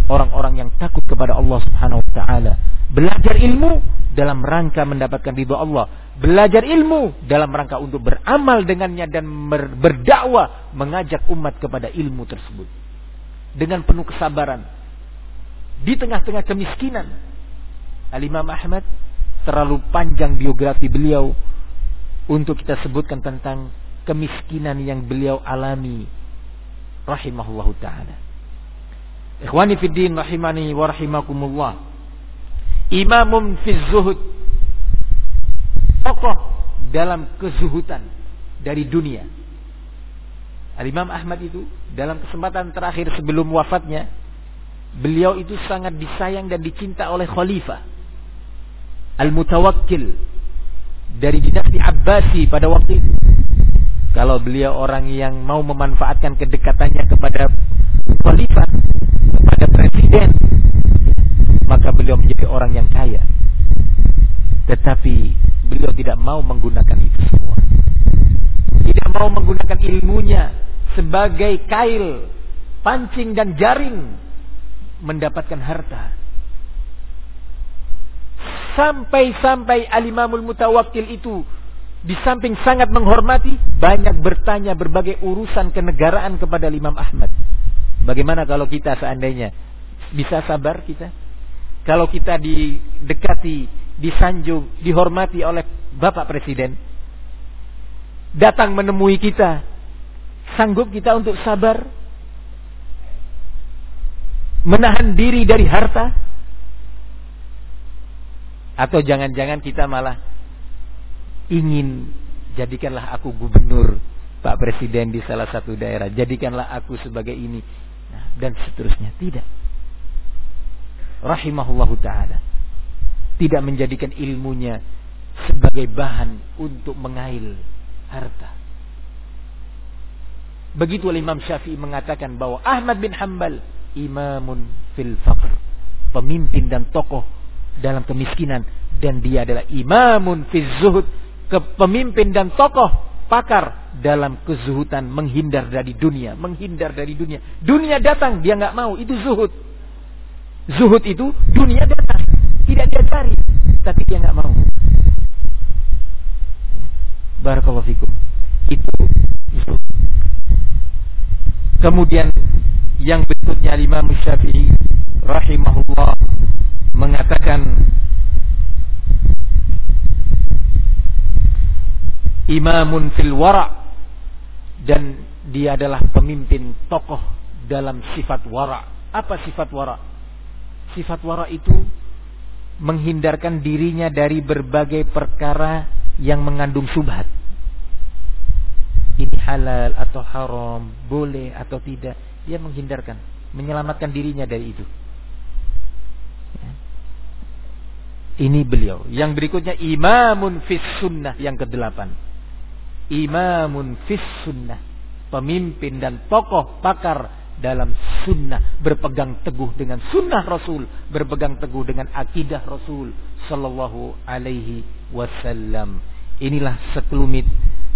orang-orang yang takut kepada Allah Subhanahu wa taala, belajar ilmu dalam rangka mendapatkan ridha Allah, belajar ilmu dalam rangka untuk beramal dengannya dan berdakwah mengajak umat kepada ilmu tersebut dengan penuh kesabaran di tengah-tengah kemiskinan. Al-Imam Ahmad terlalu panjang biografi beliau untuk kita sebutkan tentang kemiskinan yang beliau alami rahimahullahu taala. Ikhwani fid din rahimani wa rahimakumullah. Imamun fi zuhud. Tokoh dalam kezuhutan dari dunia. Al-Imam Ahmad itu dalam kesempatan terakhir sebelum wafatnya beliau itu sangat disayang dan dicinta oleh khalifah Al-Mutawakkil dari dinasti Abbasi pada waktu itu. Kalau beliau orang yang mau memanfaatkan kedekatannya kepada khalifah, kepada presiden, maka beliau menjadi orang yang kaya. Tetapi beliau tidak mau menggunakan itu semua. Tidak mau menggunakan ilmunya sebagai kail, pancing dan jaring mendapatkan harta. Sampai-sampai alimamul mutawakil itu di samping sangat menghormati, banyak bertanya berbagai urusan kenegaraan kepada Imam Ahmad. Bagaimana kalau kita seandainya bisa sabar kita? Kalau kita didekati, disanjung, dihormati oleh Bapak Presiden, datang menemui kita, sanggup kita untuk sabar? Menahan diri dari harta? Atau jangan-jangan kita malah ingin jadikanlah aku gubernur Pak Presiden di salah satu daerah. Jadikanlah aku sebagai ini. Nah, dan seterusnya. Tidak. Rahimahullahu ta'ala. Tidak menjadikan ilmunya sebagai bahan untuk mengail harta. Begitu Imam Syafi'i mengatakan bahwa Ahmad bin Hambal imamun fil faqr. Pemimpin dan tokoh dalam kemiskinan. Dan dia adalah imamun fi kepemimpin dan tokoh pakar dalam kezuhutan menghindar dari dunia. Menghindar dari dunia. Dunia datang dia nggak mau. Itu zuhud. Zuhud itu dunia datang. Tidak dia cari tapi dia nggak mau. Barakallahu fikum. Itu zuhud. Kemudian yang berikutnya Imam Syafi'i rahimahullah mengatakan imamun fil wara dan dia adalah pemimpin tokoh dalam sifat wara. Apa sifat wara? Sifat wara itu menghindarkan dirinya dari berbagai perkara yang mengandung subhat. Ini halal atau haram, boleh atau tidak, dia menghindarkan, menyelamatkan dirinya dari itu. Ini beliau. Yang berikutnya imamun fis sunnah yang kedelapan. Imamun fis sunnah. Pemimpin dan tokoh pakar dalam sunnah. Berpegang teguh dengan sunnah Rasul. Berpegang teguh dengan akidah Rasul. Sallallahu alaihi wasallam. Inilah sekelumit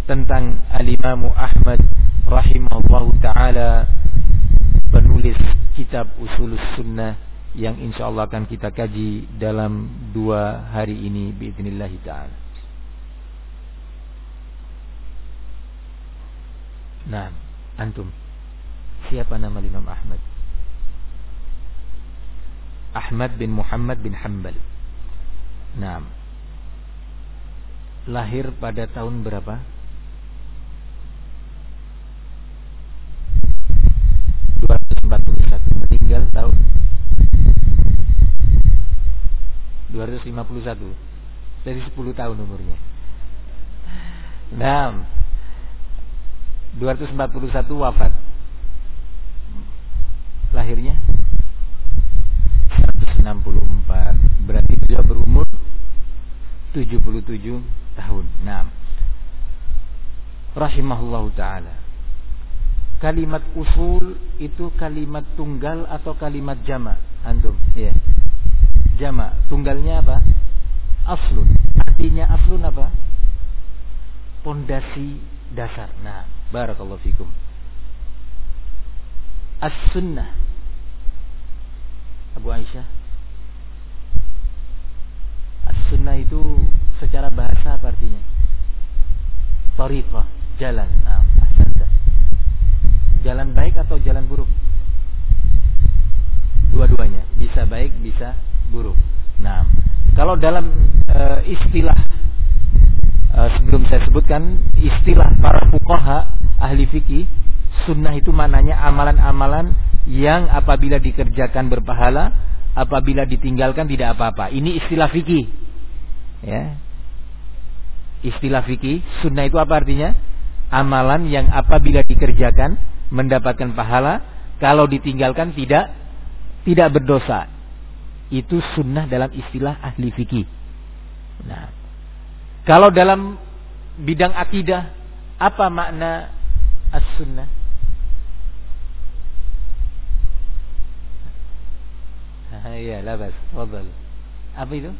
tentang Al-Imamu Ahmad rahimahullahu ta'ala penulis kitab Usulus Sunnah yang insya Allah akan kita kaji dalam dua hari ini biidnillahi ta'ala Nah, antum Siapa nama Imam Ahmad? Ahmad bin Muhammad bin Hanbal Nah Lahir pada tahun berapa? 241 Meninggal tahun 251 Dari 10 tahun umurnya. Nah 241 wafat. Lahirnya? 164 Berarti beliau berumur 77 tahun. Nah Rahimahullah ta'ala. Kalimat usul itu kalimat tunggal atau kalimat jama' Antum, ya. Yeah jama tunggalnya apa aslun. Artinya aslun apa? Pondasi dasar. Nah, barakallahu fikum. As-sunnah. Abu Aisyah. As-sunnah itu secara bahasa apa artinya? Tariqah, jalan. Nah, jalan baik atau jalan buruk? Dua-duanya, bisa baik, bisa buruk. Nah, kalau dalam uh, istilah uh, sebelum saya sebutkan istilah para fuqaha ahli fikih, sunnah itu maknanya amalan-amalan yang apabila dikerjakan berpahala, apabila ditinggalkan tidak apa-apa. Ini istilah fikih. Ya. Istilah fikih, sunnah itu apa artinya? Amalan yang apabila dikerjakan mendapatkan pahala, kalau ditinggalkan tidak tidak berdosa itu sunnah dalam istilah ahli fikih. Nah, kalau dalam bidang akidah, apa makna as-sunnah? Iya, labas, fadal. Apa itu?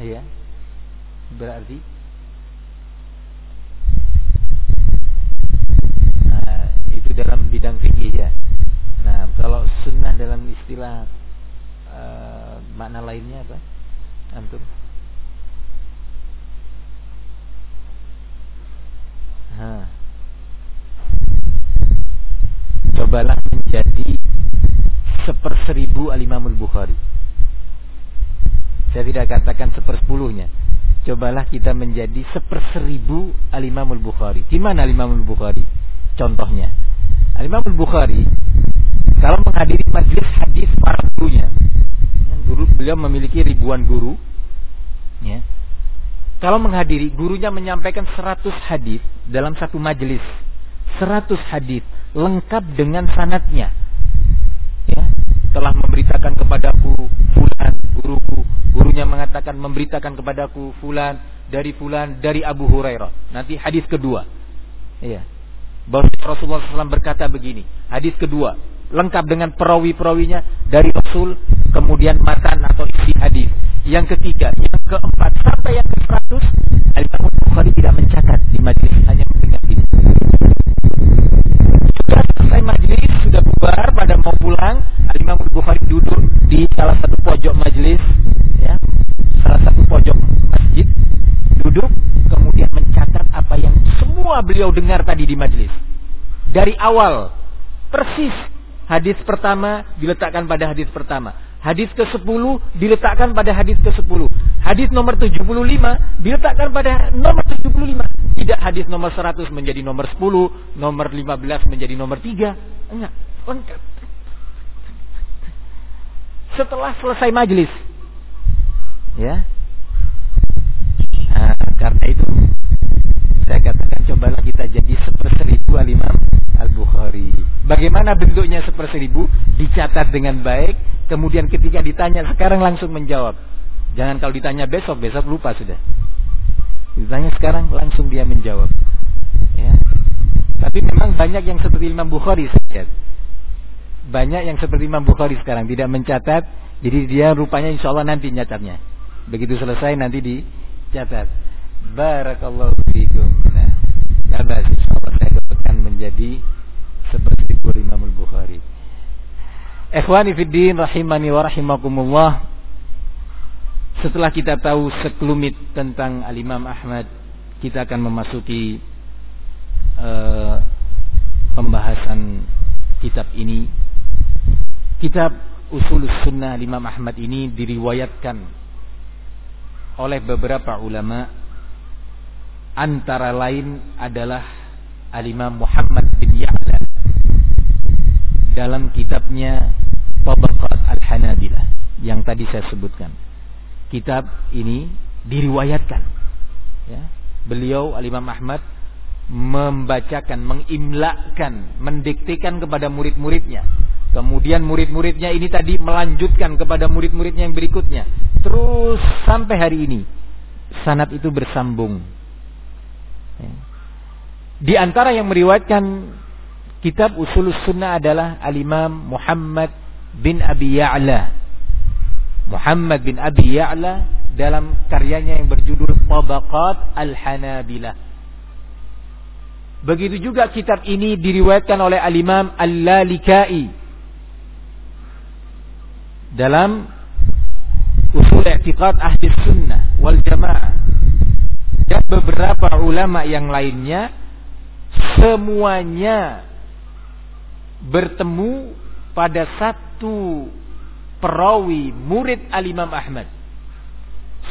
Iya. Berarti nah, itu dalam bidang fikih ya. Nah, kalau sunnah dalam istilah uh, makna lainnya apa? Antum? Ha. Cobalah menjadi seperseribu alimamul Bukhari. Saya tidak katakan sepersepuluhnya. Cobalah kita menjadi seperseribu alimamul Bukhari. Di mana alimamul Bukhari? Contohnya, alimamul Bukhari kalau menghadiri majelis hadis para ya, guru beliau memiliki ribuan guru, ya. Kalau menghadiri gurunya menyampaikan 100 hadis dalam satu majelis, 100 hadis lengkap dengan sanatnya. Ya, telah memberitakan kepadaku fulan guruku, gurunya mengatakan memberitakan kepadaku fulan dari fulan dari Abu Hurairah. Nanti hadis kedua. Iya. Bahwa Rasulullah SAW berkata begini. Hadis kedua, lengkap dengan perawi-perawinya dari Rasul, kemudian matan atau isi hadis. Yang ketiga, yang keempat sampai yang ke seratus, Al-Imam Bukhari tidak mencatat di majelis hanya mendengar ini. Sudah selesai majelis, sudah bubar pada mau pulang, Al-Imam Bukhari duduk di salah satu pojok majelis, ya, salah satu pojok masjid, duduk kemudian mencatat apa yang semua beliau dengar tadi di majelis. Dari awal persis Hadis pertama diletakkan pada hadis pertama. Hadis ke-10 diletakkan pada hadis ke-10. Hadis nomor 75 diletakkan pada nomor 75. Tidak hadis nomor 100 menjadi nomor 10, nomor 15 menjadi nomor 3. Enggak, lengkap. Setelah selesai majlis. Ya. Nah, karena itu saya katakan cobalah kita jadi seperseribu al-imam Al-Bukhari. Bagaimana bentuknya seperseribu? Dicatat dengan baik. Kemudian ketika ditanya, sekarang langsung menjawab. Jangan kalau ditanya besok, besok lupa sudah. Ditanya sekarang, langsung dia menjawab. Ya. Tapi memang banyak yang seperti Imam Bukhari saja. Banyak yang seperti Imam Bukhari sekarang tidak mencatat. Jadi dia rupanya insya Allah nanti nyatatnya. Begitu selesai nanti dicatat. Barakallahu fiikum. Nah, Labas insyaallah saya akan menjadi seperti Imam Al-Bukhari. Ikhwani fiddin rahimani wa rahimakumullah. Setelah kita tahu sekelumit tentang Al-Imam Ahmad, kita akan memasuki uh, pembahasan kitab ini. Kitab Usul Sunnah Imam Ahmad ini diriwayatkan oleh beberapa ulama antara lain adalah Al-Imam Muhammad bin Ya'la dalam kitabnya Tabaqat Al-Hanabilah yang tadi saya sebutkan. Kitab ini diriwayatkan ya. Beliau Al-Imam Ahmad membacakan, mengimlakan, mendiktekan kepada murid-muridnya. Kemudian murid-muridnya ini tadi melanjutkan kepada murid-muridnya yang berikutnya. Terus sampai hari ini sanat itu bersambung di antara yang meriwayatkan kitab Usul Sunnah adalah Al-Imam Muhammad bin Abi Ya'la. Muhammad bin Abi Ya'la dalam karyanya yang berjudul Tabaqat Al-Hanabilah. Begitu juga kitab ini diriwayatkan oleh Al-Imam Al-Lalikai dalam Usul I'tiqad Ahli Sunnah wal Jamaah dan beberapa ulama yang lainnya semuanya bertemu pada satu perawi murid Al-Imam Ahmad.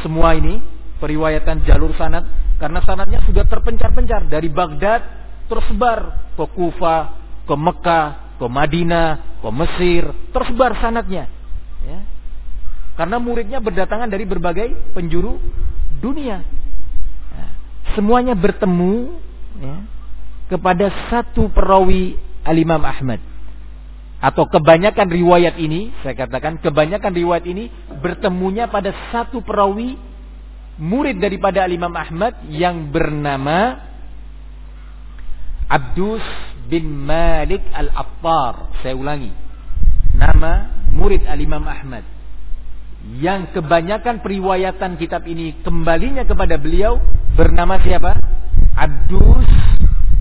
Semua ini periwayatan jalur sanad karena sanadnya sudah terpencar-pencar dari Baghdad tersebar ke Kufa, ke Mekah, ke Madinah, ke Mesir, tersebar sanadnya. Ya. Karena muridnya berdatangan dari berbagai penjuru dunia. Ya. Semuanya bertemu ya, kepada satu perawi Al-Imam Ahmad atau kebanyakan riwayat ini, saya katakan kebanyakan riwayat ini bertemunya pada satu perawi murid daripada Imam Ahmad yang bernama Abdus bin Malik Al-Attar. Saya ulangi. Nama murid Al-Imam Ahmad. Yang kebanyakan periwayatan kitab ini kembalinya kepada beliau bernama siapa? Abdus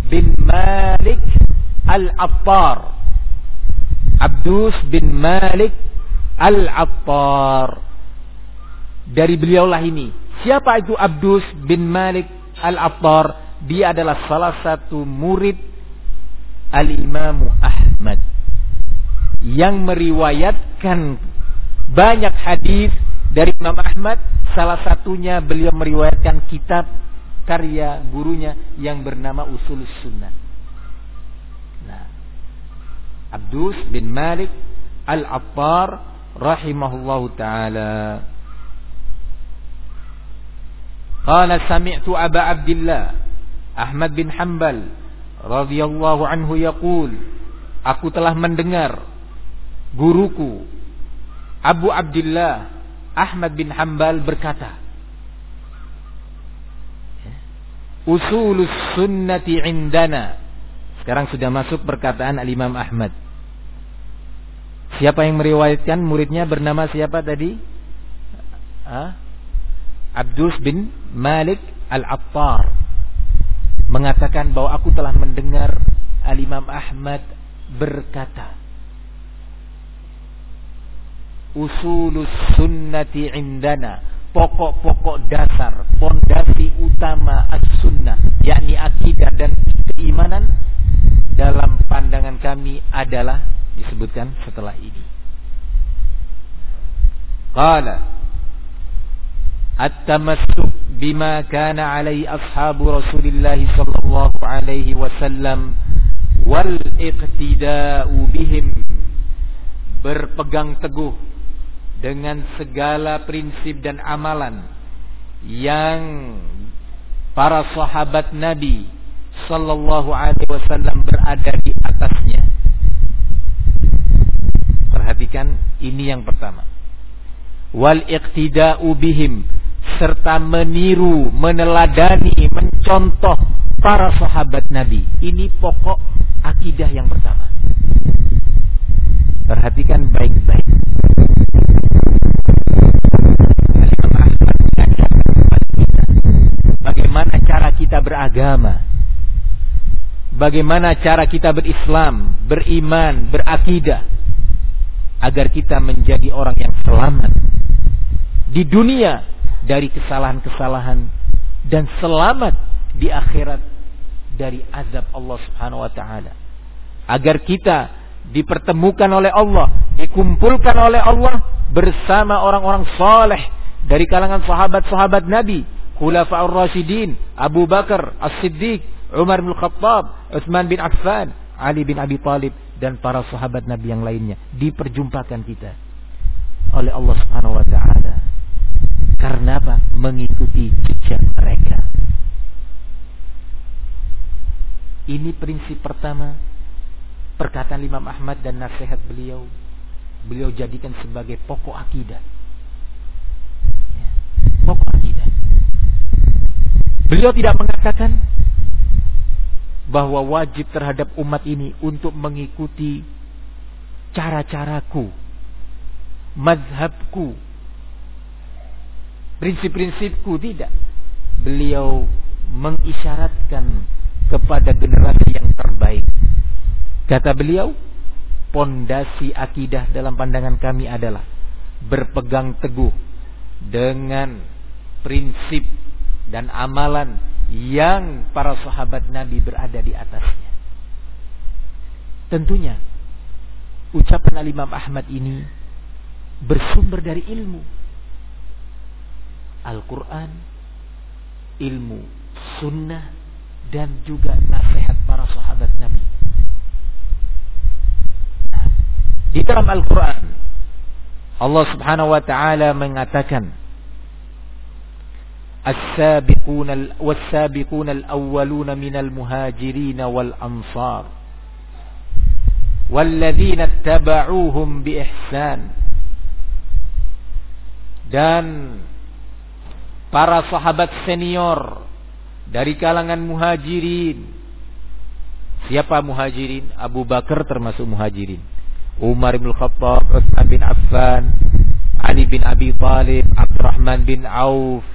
bin Malik Al-Attar Abdus bin Malik Al-Attar. Dari beliaulah ini. Siapa itu Abdus bin Malik Al-Attar? Dia adalah salah satu murid Al-Imamu Ahmad. Yang meriwayatkan banyak hadis dari Imam Ahmad. Salah satunya beliau meriwayatkan kitab karya gurunya yang bernama Usul Sunnah. Abdus bin Malik Al-Attar rahimahullahu taala. Qala sami'tu Aba Abdullah Ahmad bin Hanbal radhiyallahu anhu yaqul Aku telah mendengar guruku Abu Abdullah Ahmad bin Hanbal berkata Usulus sunnati indana sekarang sudah masuk perkataan Al-Imam Ahmad. Siapa yang meriwayatkan muridnya bernama siapa tadi? Ha? Abdus bin Malik Al-Attar mengatakan bahwa aku telah mendengar Al-Imam Ahmad berkata Usulus sunnati indana pokok-pokok dasar, pondasi utama as-sunnah, yakni akidah dan keimanan dalam pandangan kami adalah disebutkan setelah ini. Qala At-tamassuk bima kana alaihi ashabu Rasulillah sallallahu alaihi wasallam wal iqtida'u bihim berpegang teguh dengan segala prinsip dan amalan yang para sahabat Nabi Sallallahu Alaihi Wasallam berada di atasnya. Perhatikan ini yang pertama. Wal iqtida'u bihim serta meniru, meneladani, mencontoh para sahabat Nabi. Ini pokok akidah yang pertama. Perhatikan baik-baik. Kita beragama? bagaimana cara kita berislam, beriman, berakidah agar kita menjadi orang yang selamat di dunia dari kesalahan-kesalahan dan selamat di akhirat dari azab Allah Subhanahu wa taala. Agar kita dipertemukan oleh Allah, dikumpulkan oleh Allah bersama orang-orang saleh dari kalangan sahabat-sahabat Nabi, Khulafaur Rasyidin, Abu Bakar, As-Siddiq, Umar bin Khattab, Utsman bin Affan, Ali bin Abi Talib dan para sahabat Nabi yang lainnya diperjumpakan kita oleh Allah Subhanahu wa taala. Karena apa? Mengikuti jejak mereka. Ini prinsip pertama perkataan Imam Ahmad dan nasihat beliau. Beliau jadikan sebagai pokok akidah. Ya, pokok akidah. Beliau tidak mengatakan bahwa wajib terhadap umat ini untuk mengikuti cara-caraku, mazhabku, prinsip-prinsipku tidak. Beliau mengisyaratkan kepada generasi yang terbaik. Kata beliau, pondasi akidah dalam pandangan kami adalah berpegang teguh dengan prinsip dan amalan yang para sahabat Nabi berada di atasnya. Tentunya ucapan Al-Imam Ahmad ini bersumber dari ilmu. Al-Quran, ilmu sunnah, dan juga nasihat para sahabat Nabi. Di dalam Al-Quran, Allah subhanahu wa ta'ala mengatakan, السابقون والسابقون الأولون من المهاجرين والأنصار والذين اتبعوهم بإحسان dan para sahabat senior dari kalangan muhajirin. Siapa muhajirin? Abu Bakar termasuk muhajirin. Umar bin Khattab, Utsman bin Affan, Ali bin Abi Thalib, Abdurrahman bin Auf,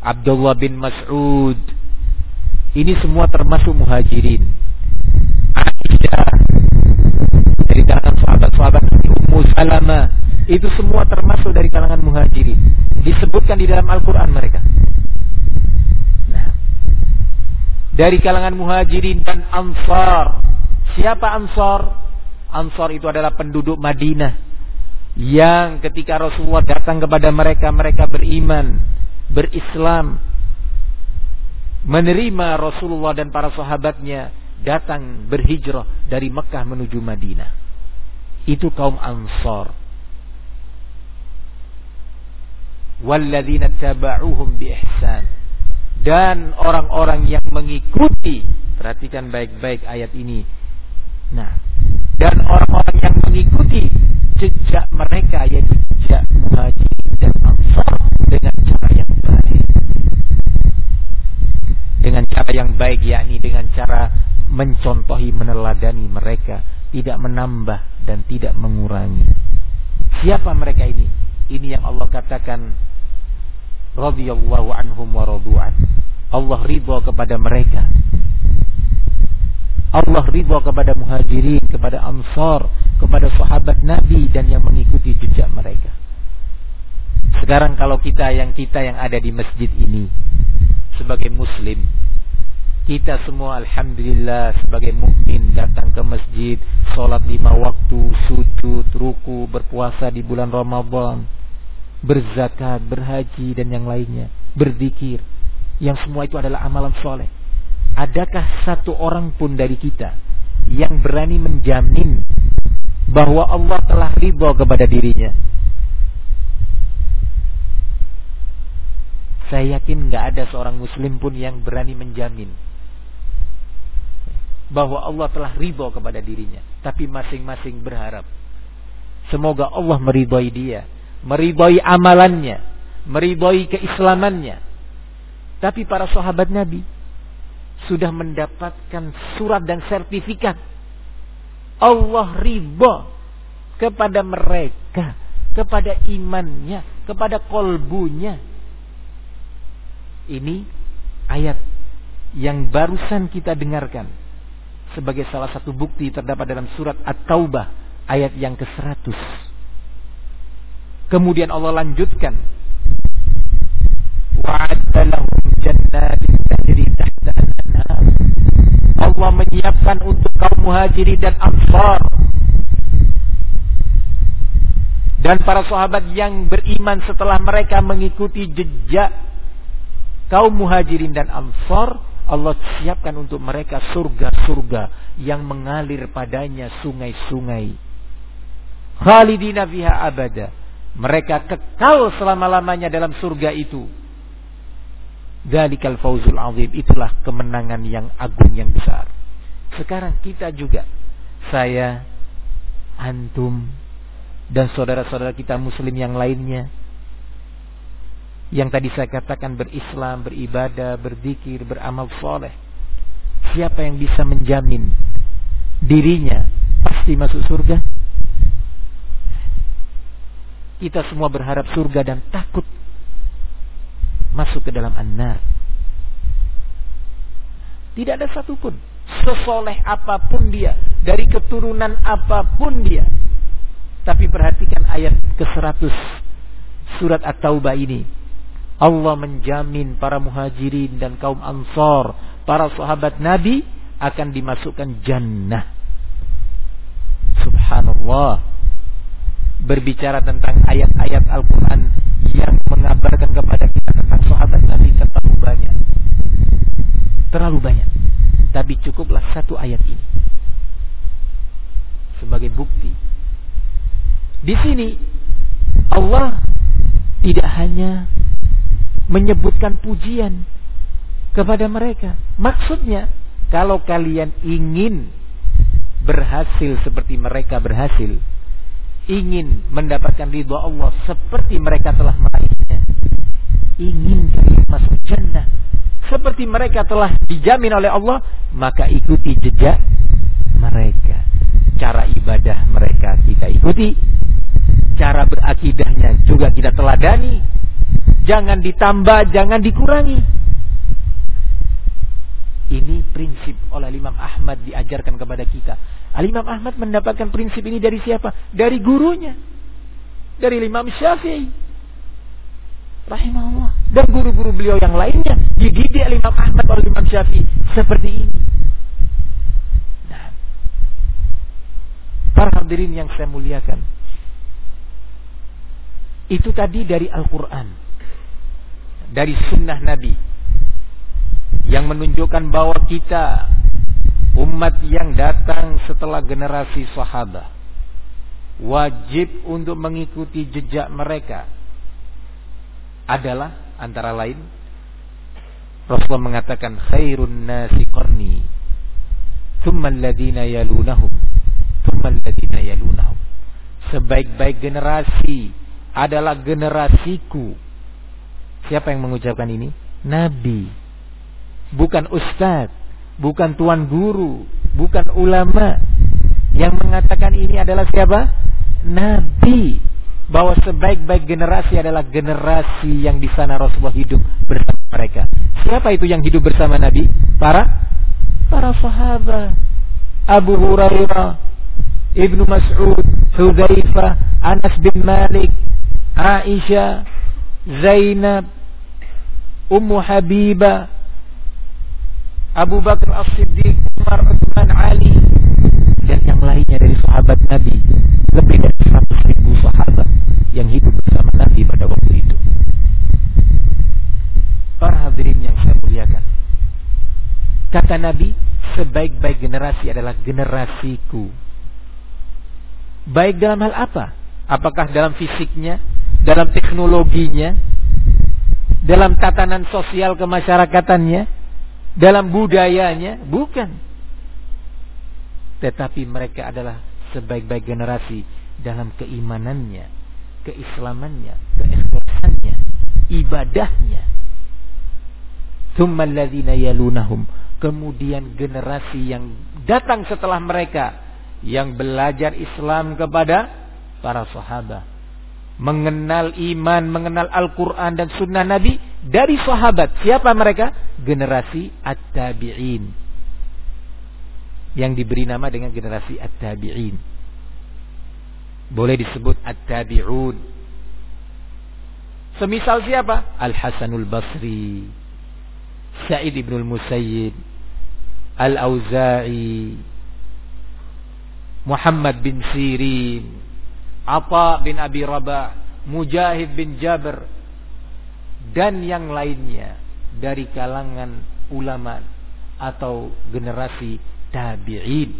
Abdullah bin Mas'ud. Ini semua termasuk muhajirin. Aisyah dari kalangan sahabat-sahabat Ummu Salamah itu semua termasuk dari kalangan muhajirin. Disebutkan di dalam Al-Quran mereka. Nah, dari kalangan muhajirin dan ansar. Siapa ansar? Ansar itu adalah penduduk Madinah. Yang ketika Rasulullah datang kepada mereka, mereka beriman, berislam. Menerima Rasulullah dan para sahabatnya datang berhijrah dari Mekah menuju Madinah. Itu kaum ansar. dan orang-orang yang mengikuti perhatikan baik-baik ayat ini nah dan orang-orang yang mengikuti jejak mereka yaitu jejak muhajirin dan ansar dengan cara yang baik dengan cara yang baik yakni dengan cara mencontohi meneladani mereka tidak menambah dan tidak mengurangi siapa mereka ini ini yang Allah katakan radhiyallahu anhum wa radu'an. Allah ridha kepada mereka. Allah ridha kepada muhajirin, kepada ansar, kepada sahabat Nabi dan yang mengikuti jejak mereka. Sekarang kalau kita yang kita yang ada di masjid ini sebagai muslim, kita semua alhamdulillah sebagai mukmin datang ke masjid, sholat lima waktu, sujud, ruku, berpuasa di bulan Ramadan berzakat, berhaji dan yang lainnya, berzikir. Yang semua itu adalah amalan soleh. Adakah satu orang pun dari kita yang berani menjamin bahwa Allah telah ridho kepada dirinya? Saya yakin nggak ada seorang muslim pun yang berani menjamin bahwa Allah telah ridho kepada dirinya. Tapi masing-masing berharap. Semoga Allah meridhoi dia meridhoi amalannya, meridhoi keislamannya. Tapi para sahabat Nabi sudah mendapatkan surat dan sertifikat. Allah ridho kepada mereka, kepada imannya, kepada kolbunya. Ini ayat yang barusan kita dengarkan sebagai salah satu bukti terdapat dalam surat At-Taubah ayat yang ke-100. Kemudian Allah lanjutkan. Allah menyiapkan untuk kaum muhajirin dan ansar. Dan para sahabat yang beriman setelah mereka mengikuti jejak kaum muhajirin dan ansar Allah siapkan untuk mereka surga-surga yang mengalir padanya sungai-sungai. Khalidina fiha abada. Mereka kekal selama-lamanya dalam surga itu. Dalikal fauzul azim. Itulah kemenangan yang agung yang besar. Sekarang kita juga. Saya, antum, dan saudara-saudara kita muslim yang lainnya. Yang tadi saya katakan berislam, beribadah, berzikir, beramal soleh. Siapa yang bisa menjamin dirinya pasti masuk surga? Kita semua berharap surga dan takut masuk ke dalam an-nar. Tidak ada satupun sesoleh apa pun dia, dari keturunan apa pun dia. Tapi perhatikan ayat ke-100 surat At-Taubah ini. Allah menjamin para muhajirin dan kaum ansor, para sahabat Nabi akan dimasukkan jannah. Subhanallah. Berbicara tentang ayat-ayat Al-Quran yang mengabarkan kepada kita tentang sahabat Nabi terlalu banyak. Terlalu banyak. Tapi cukuplah satu ayat ini. Sebagai bukti. Di sini Allah tidak hanya menyebutkan pujian kepada mereka. Maksudnya, kalau kalian ingin berhasil seperti mereka berhasil, ingin mendapatkan ridho Allah seperti mereka telah meraihnya, ingin masuk jannah seperti mereka telah dijamin oleh Allah, maka ikuti jejak mereka. Cara ibadah mereka kita ikuti. Cara berakidahnya juga kita teladani. Jangan ditambah, jangan dikurangi. Ini prinsip oleh Imam Ahmad diajarkan kepada kita. Al-Imam Ahmad mendapatkan prinsip ini dari siapa? Dari gurunya. Dari Imam Syafi'i rahimahullah dan guru-guru beliau yang lainnya dididik Imam Ahmad oleh Imam Syafi'i seperti ini. Nah, para hadirin yang saya muliakan, itu tadi dari Al-Quran, dari Sunnah Nabi, yang menunjukkan bahwa kita umat yang datang setelah generasi sahabat. Wajib untuk mengikuti jejak mereka. Adalah antara lain Rasulullah mengatakan khairun nasi qarni thumma alladhina yalunahum thumma alladhina yalunahum. Sebaik-baik generasi adalah generasiku. Siapa yang mengucapkan ini? Nabi. Bukan ustadz bukan tuan guru bukan ulama yang mengatakan ini adalah siapa nabi bahwa sebaik-baik generasi adalah generasi yang di sana Rasulullah hidup bersama mereka. Siapa itu yang hidup bersama Nabi? Para para sahabat. Abu Hurairah, Ibnu Mas'ud, Hudzaifah, Anas bin Malik, Aisyah, Zainab, Ummu Habibah, Abu Bakar As-Siddiq, Umar Utsman Ali dan yang lainnya dari sahabat Nabi. Lebih dari 100 ribu sahabat yang hidup bersama Nabi pada waktu itu. Para hadirin yang saya muliakan. Kata Nabi, sebaik-baik generasi adalah generasiku. Baik dalam hal apa? Apakah dalam fisiknya, dalam teknologinya, dalam tatanan sosial kemasyarakatannya, dalam budayanya? Bukan. Tetapi mereka adalah sebaik-baik generasi dalam keimanannya, keislamannya, keikhlasannya, ibadahnya. Tsummal yalunahum. Kemudian generasi yang datang setelah mereka yang belajar Islam kepada para sahabat. Mengenal iman, mengenal Al-Quran dan sunnah Nabi dari sahabat. Siapa mereka? Generasi At-Tabi'in. Yang diberi nama dengan generasi At-Tabi'in boleh disebut at-tabi'un. Semisal siapa? Al-Hasanul Basri, Sa'id ibn al-Musayyib, Al-Auza'i, Muhammad bin Sirin, Atha bin Abi Rabah, Mujahid bin Jabir, dan yang lainnya dari kalangan ulama atau generasi tabi'in.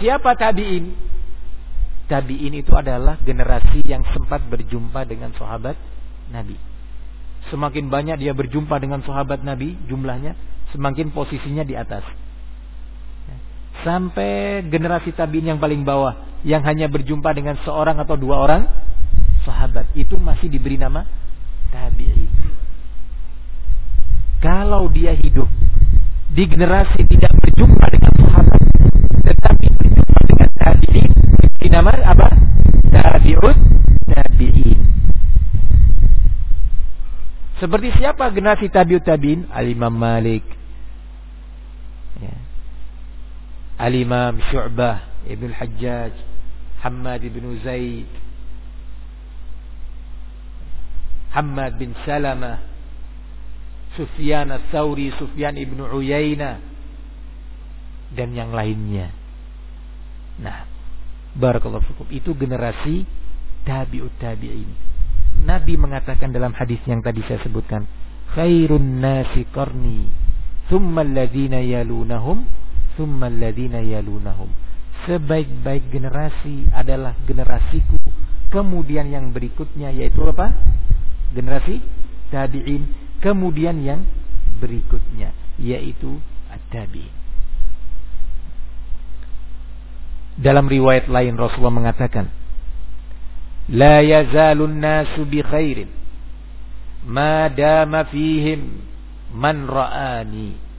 Siapa tabi'in? tabi'in itu adalah generasi yang sempat berjumpa dengan sahabat Nabi. Semakin banyak dia berjumpa dengan sahabat Nabi jumlahnya, semakin posisinya di atas. Sampai generasi tabi'in yang paling bawah yang hanya berjumpa dengan seorang atau dua orang sahabat itu masih diberi nama tabi'in. Kalau dia hidup di generasi tidak berjumpa dengan sahabat tetapi berjumpa dengan tabi'in nama apa? Tabi'ut tabi'in. Seperti siapa generasi tabiut tabiin? Al-Imam Malik. Ya. Al-Imam Syu'bah Ibn Hajjaj. Hamad ibn Zaid. Hamad bin Salamah. Sufyan al-Thawri, Sufyan ibn Uyayna. Dan yang lainnya. Nah, Barakallahu fikum. Itu generasi tabi'ut tabi'in. Nabi mengatakan dalam hadis yang tadi saya sebutkan, khairun nasi qarni, thumma alladhina yalunahum, thumma alladhina yalunahum. Sebaik-baik generasi adalah generasiku. Kemudian yang berikutnya yaitu apa? Generasi tabi'in. Kemudian yang berikutnya yaitu at-tabi'in. Dalam riwayat lain Rasulullah mengatakan, "La yazalun nasu bi khairin ma dama fihim man ra'ani."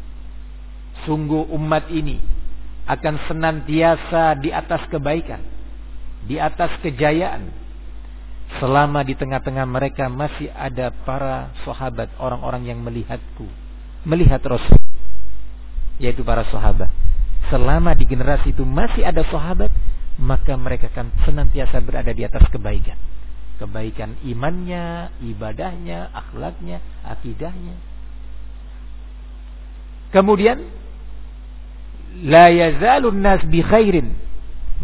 Sungguh umat ini akan senantiasa di atas kebaikan, di atas kejayaan. Selama di tengah-tengah mereka masih ada para sahabat, orang-orang yang melihatku, melihat Rasul, yaitu para sahabat selama di generasi itu masih ada sahabat, maka mereka akan senantiasa berada di atas kebaikan. Kebaikan imannya, ibadahnya, akhlaknya, akidahnya. Kemudian la yazalun nas bi khairin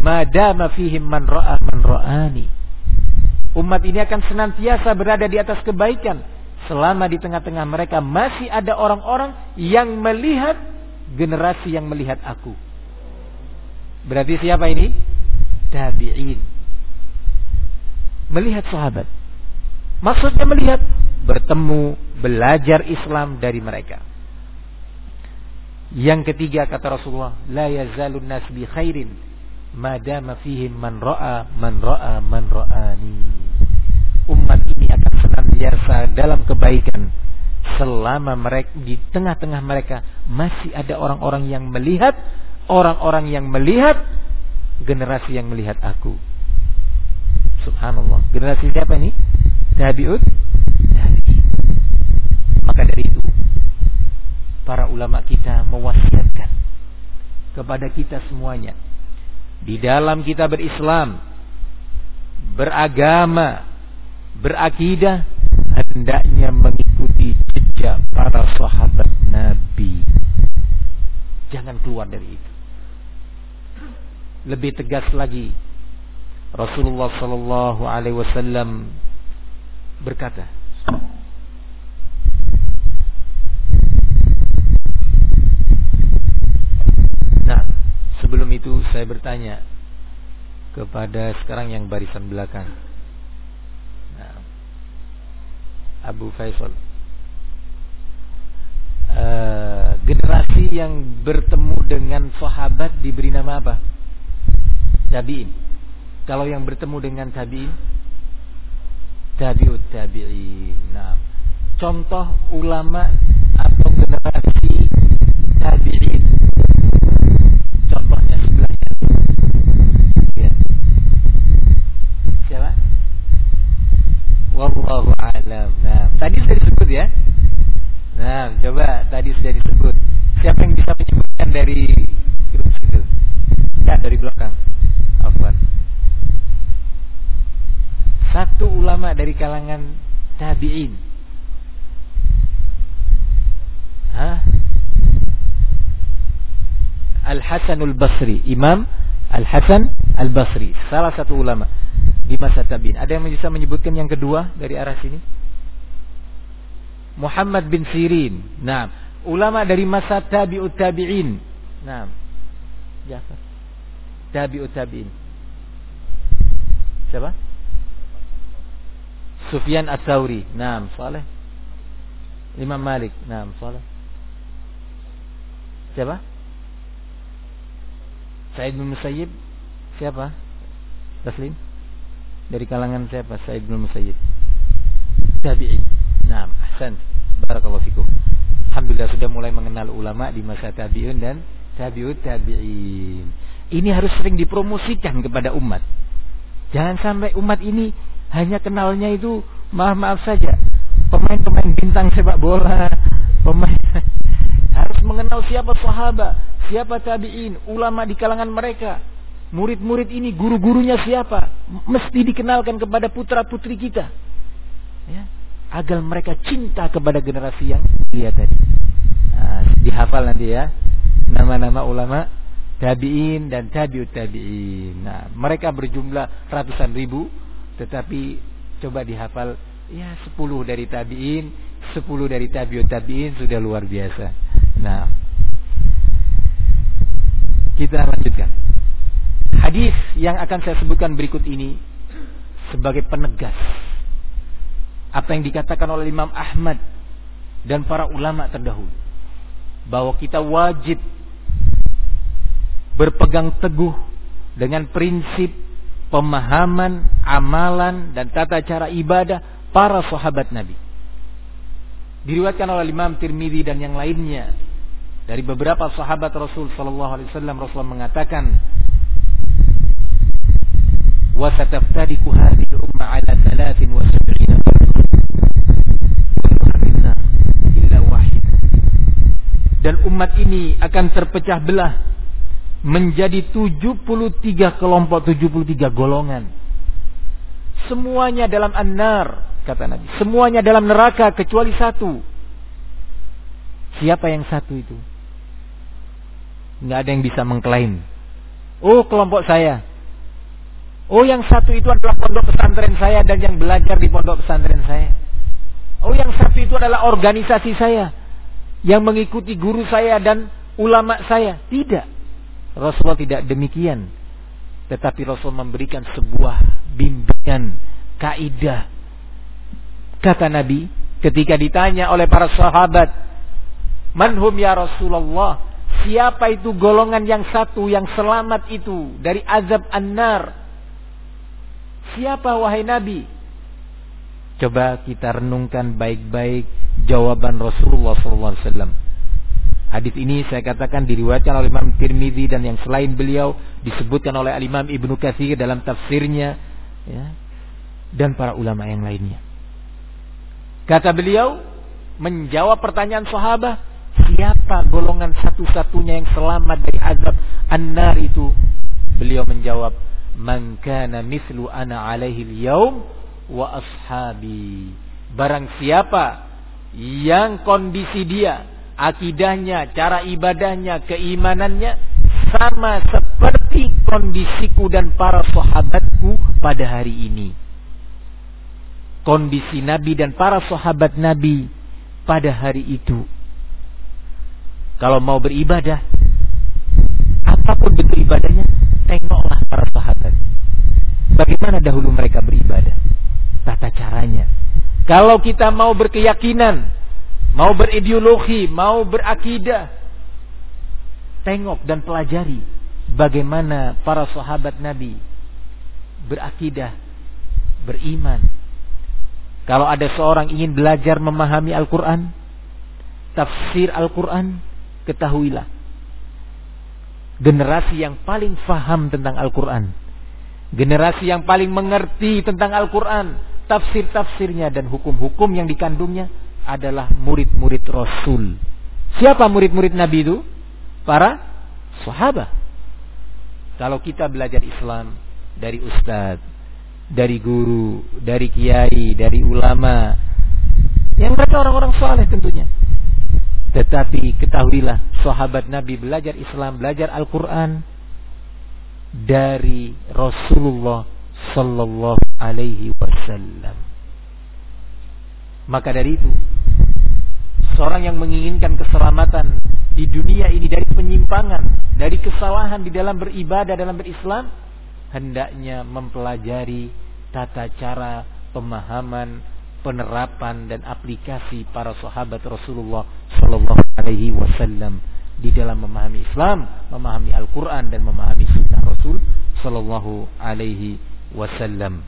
ma fihim man ra'a man ra'ani. Umat ini akan senantiasa berada di atas kebaikan selama di tengah-tengah mereka masih ada orang-orang yang melihat generasi yang melihat aku. Berarti siapa ini? Tabi'in. Melihat sahabat. Maksudnya melihat, bertemu, belajar Islam dari mereka. Yang ketiga kata Rasulullah, la yazalun nas bi khairin madama fihim man ra'a man ra'a man ra'ani. Umat ini akan senantiasa dalam kebaikan selama mereka di tengah-tengah mereka masih ada orang-orang yang melihat, orang-orang yang melihat generasi yang melihat aku. Subhanallah. Generasi siapa ini? Tabi'ut. Maka dari para ulama kita mewasiatkan kepada kita semuanya di dalam kita berislam, beragama, berakidah hendaknya mengikuti jejak para sahabat Nabi. Jangan keluar dari itu. Lebih tegas lagi, Rasulullah Sallallahu Alaihi Wasallam berkata, sebelum itu saya bertanya kepada sekarang yang barisan belakang. Abu Faisal uh, generasi yang bertemu dengan sahabat diberi nama apa? Tabi'in. Kalau yang bertemu dengan tabi'in tabi'ut tabi'in. Nah, contoh ulama atau generasi tabi'in. Contohnya sebelahnya. Ya. Siapa? Wallahu a'lam. Nah, tadi sudah disebut ya. Nah, coba tadi sudah disebut. Siapa yang bisa menyebutkan dari grup situ? Ya, dari belakang. Afwan. Satu ulama dari kalangan tabi'in. Hah? Al-Hasanul Basri, Imam Al-Hasan Al-Basri, salah satu ulama di masa tabi'in. Ada yang bisa menyebutkan yang kedua dari arah sini? Muhammad bin Sirin. Nah, ulama dari masa tabi'ut tabi'in. Nah, Jafar. Tabi'ut tabi'in. Siapa? Sufyan Ats-Tsauri. Nah, saleh. Imam Malik. Nah, saleh. Siapa? Said bin Musayyib. Siapa? Taslim? Dari kalangan siapa? Said bin Musayyib. Tabi'i. Nah, ahsan. Barakallahu fikum. Alhamdulillah sudah mulai mengenal ulama di masa tabi'un dan tabi'ut tabi'in. Ini harus sering dipromosikan kepada umat. Jangan sampai umat ini hanya kenalnya itu maaf-maaf saja. pemain-pemain bintang sepak bola, pemain <laughs> harus mengenal siapa sahabat, siapa tabi'in, ulama di kalangan mereka, murid-murid ini, guru-gurunya siapa, mesti dikenalkan kepada putra-putri kita. Ya, agar mereka cinta kepada generasi yang lihat tadi. Nah, dihafal nanti ya nama-nama ulama tabi'in dan tabi'ut tabi'in. Nah, mereka berjumlah ratusan ribu tetapi coba dihafal ya 10 dari tabi'in, 10 dari tabi'ut tabi'in sudah luar biasa. Nah, kita lanjutkan. Hadis yang akan saya sebutkan berikut ini sebagai penegas apa yang dikatakan oleh Imam Ahmad dan para ulama terdahulu bahwa kita wajib berpegang teguh dengan prinsip pemahaman, amalan dan tata cara ibadah para sahabat Nabi. Diriwayatkan oleh Imam Tirmidzi dan yang lainnya dari beberapa sahabat Rasul sallallahu alaihi wasallam Rasul mengatakan sataftariqu hadhihi umma ala 73 dan umat ini akan terpecah belah menjadi 73 kelompok 73 golongan. Semuanya dalam annar, kata Nabi. Semuanya dalam neraka kecuali satu. Siapa yang satu itu? Nggak ada yang bisa mengklaim. Oh, kelompok saya. Oh, yang satu itu adalah pondok pesantren saya dan yang belajar di pondok pesantren saya. Oh, yang satu itu adalah organisasi saya. Yang mengikuti guru saya dan ulama saya. Tidak. Rasulullah tidak demikian. Tetapi Rasul memberikan sebuah bimbingan, kaidah. Kata Nabi ketika ditanya oleh para sahabat, "Manhum ya Rasulullah?" Siapa itu golongan yang satu yang selamat itu dari azab an-nar? Siapa wahai Nabi? Coba kita renungkan baik-baik jawaban Rasulullah SAW. Hadis ini saya katakan diriwayatkan oleh Imam Tirmidzi dan yang selain beliau disebutkan oleh Imam Ibnu Katsir dalam tafsirnya ya, dan para ulama yang lainnya. Kata beliau menjawab pertanyaan sahabat, siapa golongan satu-satunya yang selamat dari azab an-nar itu? Beliau menjawab, "Man kana mislu ana alaihi al-yaum wa ashabi." Barang siapa yang kondisi dia akidahnya, cara ibadahnya, keimanannya sama seperti kondisiku dan para sahabatku pada hari ini. Kondisi Nabi dan para sahabat Nabi pada hari itu. Kalau mau beribadah, apa pun bentuk ibadahnya, tengoklah para sahabat. Bagaimana dahulu mereka beribadah? Tata caranya. Kalau kita mau berkeyakinan mau berideologi, mau berakidah, tengok dan pelajari bagaimana para sahabat Nabi berakidah, beriman. Kalau ada seorang ingin belajar memahami Al-Quran, tafsir Al-Quran, ketahuilah. Generasi yang paling faham tentang Al-Quran. Generasi yang paling mengerti tentang Al-Quran. Tafsir-tafsirnya dan hukum-hukum yang dikandungnya adalah murid-murid Rasul. Siapa murid-murid Nabi itu? Para sahabat. Kalau kita belajar Islam dari ustadz, dari guru, dari kiai, dari ulama, yang mereka orang-orang soleh tentunya. Tetapi ketahuilah, sahabat Nabi belajar Islam, belajar Al-Quran dari Rasulullah Sallallahu Alaihi Wasallam. Maka dari itu, seorang yang menginginkan keselamatan di dunia ini dari penyimpangan, dari kesalahan di dalam beribadah, dalam berislam, hendaknya mempelajari tata cara pemahaman, penerapan dan aplikasi para sahabat Rasulullah Shallallahu Alaihi Wasallam di dalam memahami Islam, memahami Al-Quran dan memahami Sunnah Rasul Shallallahu Alaihi Wasallam.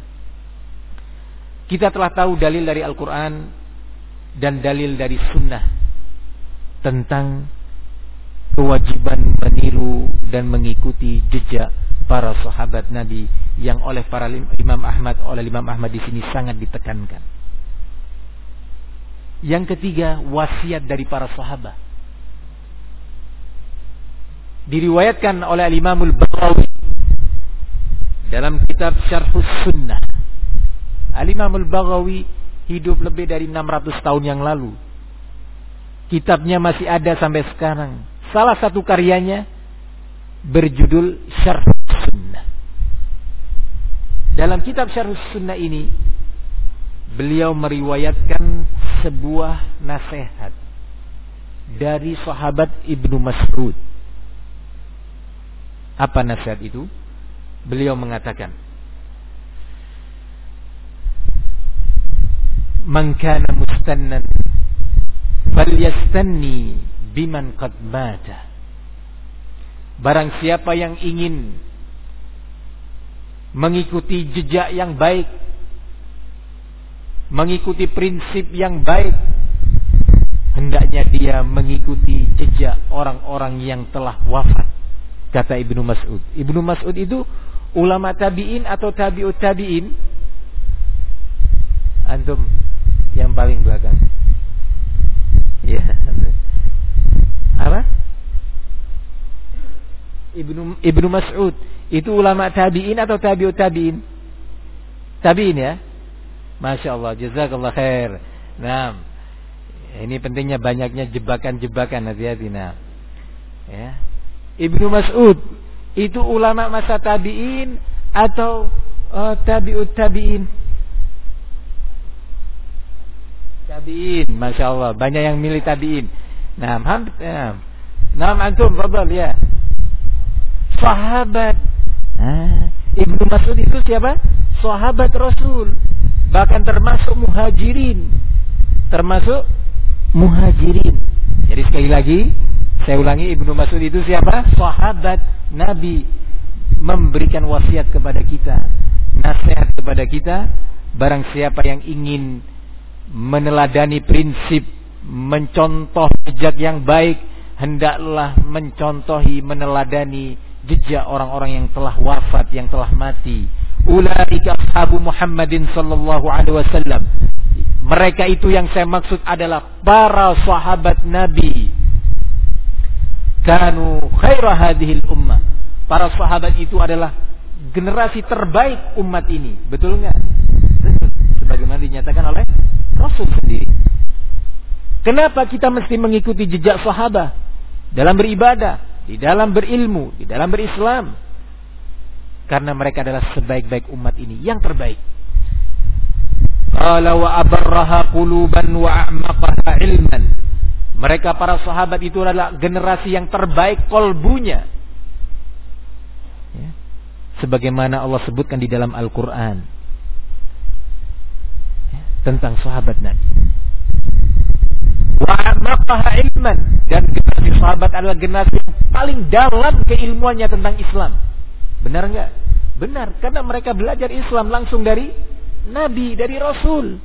Kita telah tahu dalil dari Al-Quran dan dalil dari sunnah tentang kewajiban meniru dan mengikuti jejak para sahabat Nabi yang oleh para Imam Ahmad oleh Imam Ahmad di sini sangat ditekankan. Yang ketiga, wasiat dari para sahabat. Diriwayatkan oleh Al-Imamul Baghawi dalam kitab Syarhus Sunnah. Al-Imamul Baghawi hidup lebih dari 600 tahun yang lalu. Kitabnya masih ada sampai sekarang. Salah satu karyanya berjudul Syarhus Sunnah. Dalam kitab Syarhus Sunnah ini beliau meriwayatkan sebuah nasihat dari sahabat Ibnu Mas'ud. Apa nasihat itu? Beliau mengatakan, "Man kana mustannan falyastanni biman qad mata." Barang siapa yang ingin mengikuti jejak yang baik mengikuti prinsip yang baik hendaknya dia mengikuti jejak orang-orang yang telah wafat kata Ibnu Mas'ud. Ibnu Mas'ud itu ulama tabi'in atau tabi'ut tabi'in? Antum yang paling belakang. Ya apa? Ibnu Ibnu Mas'ud. Itu ulama tabi'in atau tabi'ut tabi'in? Tabi'in ya Masya Allah, jazakallah khair. Nah, ini pentingnya banyaknya jebakan-jebakan hati-hati. Nah, ya. Ibnu Mas'ud itu ulama masa tabi'in atau uh, tabi'ut tabi'in? Tabi'in, Masya Allah. Banyak yang milih tabi'in. Nah, hampir, nah. Nah, antum, fadal ya. Sahabat. Nah, Ibnu Mas'ud itu siapa? Sahabat Rasul bahkan termasuk muhajirin. Termasuk muhajirin. Jadi sekali lagi saya ulangi Ibnu Mas'ud itu siapa? Sahabat Nabi. Memberikan wasiat kepada kita. Nasihat kepada kita. Barang siapa yang ingin meneladani prinsip mencontoh jejak yang baik hendaklah mencontohi meneladani jejak orang-orang yang telah wafat yang telah mati Ulaika ashabu Muhammadin sallallahu alaihi wasallam. Mereka itu yang saya maksud adalah para sahabat Nabi. Kanu khaira hadhil ummah. Para sahabat itu adalah generasi terbaik umat ini. Betul nggak? Sebagaimana dinyatakan oleh Rasul sendiri. Kenapa kita mesti mengikuti jejak sahabat dalam beribadah, di dalam berilmu, di dalam berislam? Karena mereka adalah sebaik-baik umat ini yang terbaik. Qala wa abarraha quluban wa a'maqaha ilman. Mereka para sahabat itu adalah generasi yang terbaik kolbunya. Ya. Sebagaimana Allah sebutkan di dalam Al-Quran. Ya. Tentang sahabat Nabi. Wa ilman. Dan generasi sahabat adalah generasi yang paling dalam keilmuannya tentang Islam. Benar enggak? Benar, karena mereka belajar Islam langsung dari Nabi, dari Rasul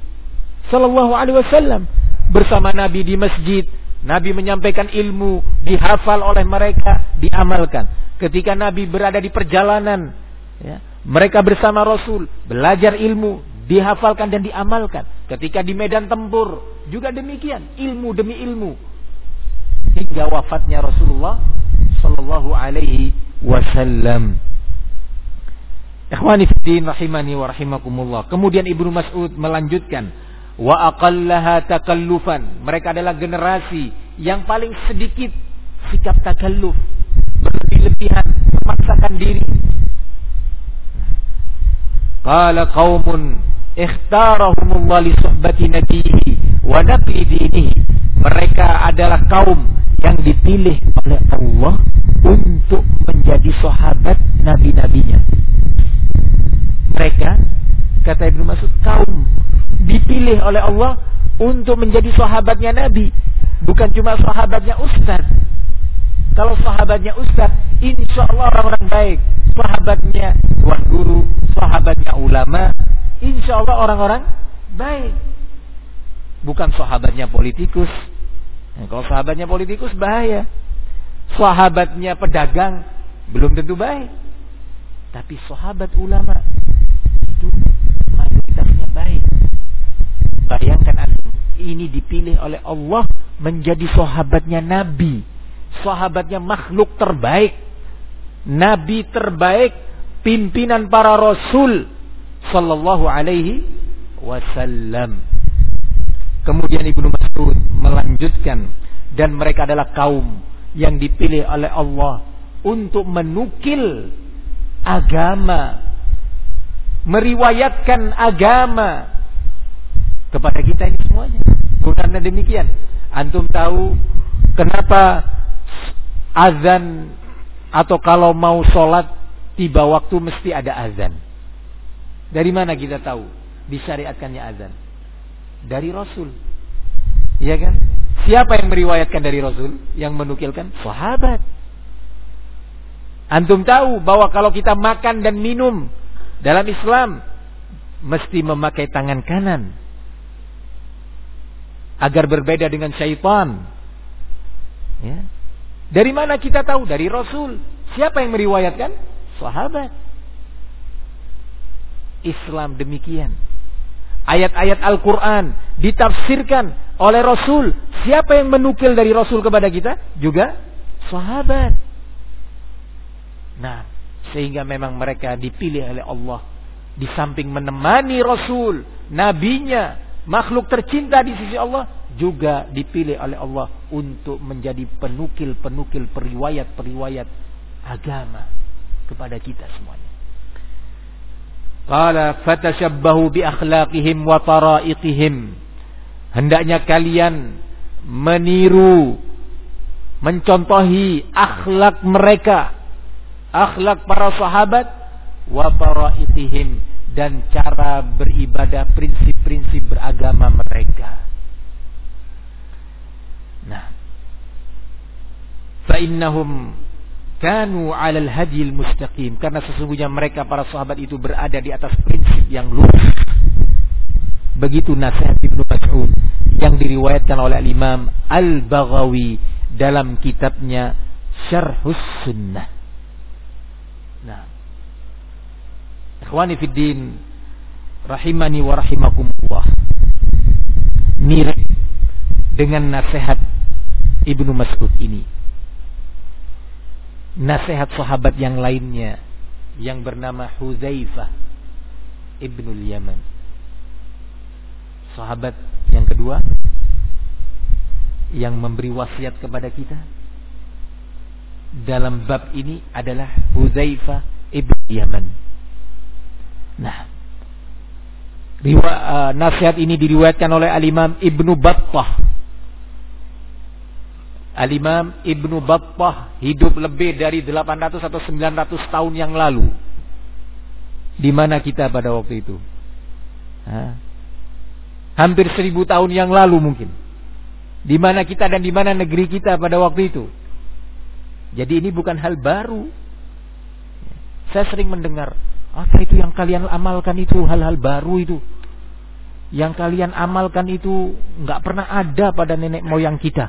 Sallallahu Alaihi Wasallam bersama Nabi di masjid. Nabi menyampaikan ilmu, dihafal oleh mereka, diamalkan. Ketika Nabi berada di perjalanan, ya, mereka bersama Rasul belajar ilmu, dihafalkan dan diamalkan. Ketika di medan tempur juga demikian, ilmu demi ilmu. Hingga wafatnya Rasulullah Sallallahu Alaihi Wasallam. Ikhwani fiddin rahimani wa rahimakumullah. Kemudian Ibnu Mas'ud melanjutkan, wa aqallaha takallufan. Mereka adalah generasi yang paling sedikit sikap takalluf, berlebih-lebihan, memaksakan diri. Qala qaumun ikhtarahumullah li suhbati nabihi wa naqli dinihi. Mereka adalah kaum yang dipilih oleh Allah untuk menjadi sahabat nabi-nabinya. Mereka kata Ibnu Mas'ud kaum dipilih oleh Allah untuk menjadi sahabatnya Nabi. Bukan cuma sahabatnya Ustaz. Kalau sahabatnya Ustaz insya Allah orang-orang baik. Sahabatnya tuan guru sahabatnya ulama insya Allah orang-orang baik. Bukan sahabatnya politikus nah, kalau sahabatnya politikus bahaya sahabatnya pedagang belum tentu baik tapi sahabat ulama itu mayoritasnya baik. Bayangkan antum, ini dipilih oleh Allah menjadi sahabatnya Nabi. Sahabatnya makhluk terbaik. Nabi terbaik. Pimpinan para Rasul. Sallallahu alaihi wasallam. Kemudian Ibnu Mas'ud melanjutkan. Dan mereka adalah kaum yang dipilih oleh Allah. Untuk menukil agama. Meriwayatkan agama kepada kita ini semuanya. Karena demikian, antum tahu kenapa azan atau kalau mau sholat tiba waktu mesti ada azan. Dari mana kita tahu disyariatkannya azan? Dari Rasul. Iya kan? Siapa yang meriwayatkan dari Rasul? Yang menukilkan? Sahabat. Antum tahu bahwa kalau kita makan dan minum dalam Islam mesti memakai tangan kanan agar berbeda dengan syaitan. Ya. Dari mana kita tahu? Dari Rasul. Siapa yang meriwayatkan? Sahabat. Islam demikian. Ayat-ayat Al-Quran ditafsirkan oleh Rasul. Siapa yang menukil dari Rasul kepada kita? Juga sahabat. Nah, sehingga memang mereka dipilih oleh Allah. Di samping menemani Rasul, nabinya, makhluk tercinta di sisi Allah juga dipilih oleh Allah untuk menjadi penukil-penukil periwayat-periwayat agama kepada kita semuanya. Qala fatashabbahu bi akhlaqihim wa tara'iqihim. Hendaknya kalian meniru mencontohi akhlak mereka, akhlak para sahabat wa tara'iqihim dan cara beribadah prinsip-prinsip beragama mereka. Nah, fa'innahum kanu 'alal hadil mustaqim karena sesungguhnya mereka para sahabat itu berada di atas prinsip yang lurus. Begitu nasihat Ibnu Mas'ud yang diriwayatkan oleh Imam Al-Baghawi dalam kitabnya Syarhus Sunnah. Nah, Ikhwani fiddin rahimani wa rahimakumullah. Mirip dengan nasihat Ibnu Mas'ud ini. Nasihat sahabat yang lainnya yang bernama Huzaifah Ibnu Yaman. Sahabat yang kedua yang memberi wasiat kepada kita dalam bab ini adalah Huzaifah Ibnu Yaman. Nah, riwa, uh, nasihat ini diriwayatkan oleh Al-Imam Ibnu Battah. Al-Imam Ibnu Battah hidup lebih dari 800 atau 900 tahun yang lalu. Di mana kita pada waktu itu? Ha? Hampir seribu tahun yang lalu mungkin. Di mana kita dan di mana negeri kita pada waktu itu. Jadi ini bukan hal baru. Saya sering mendengar apa itu yang kalian amalkan itu hal-hal baru itu. Yang kalian amalkan itu nggak pernah ada pada nenek moyang kita.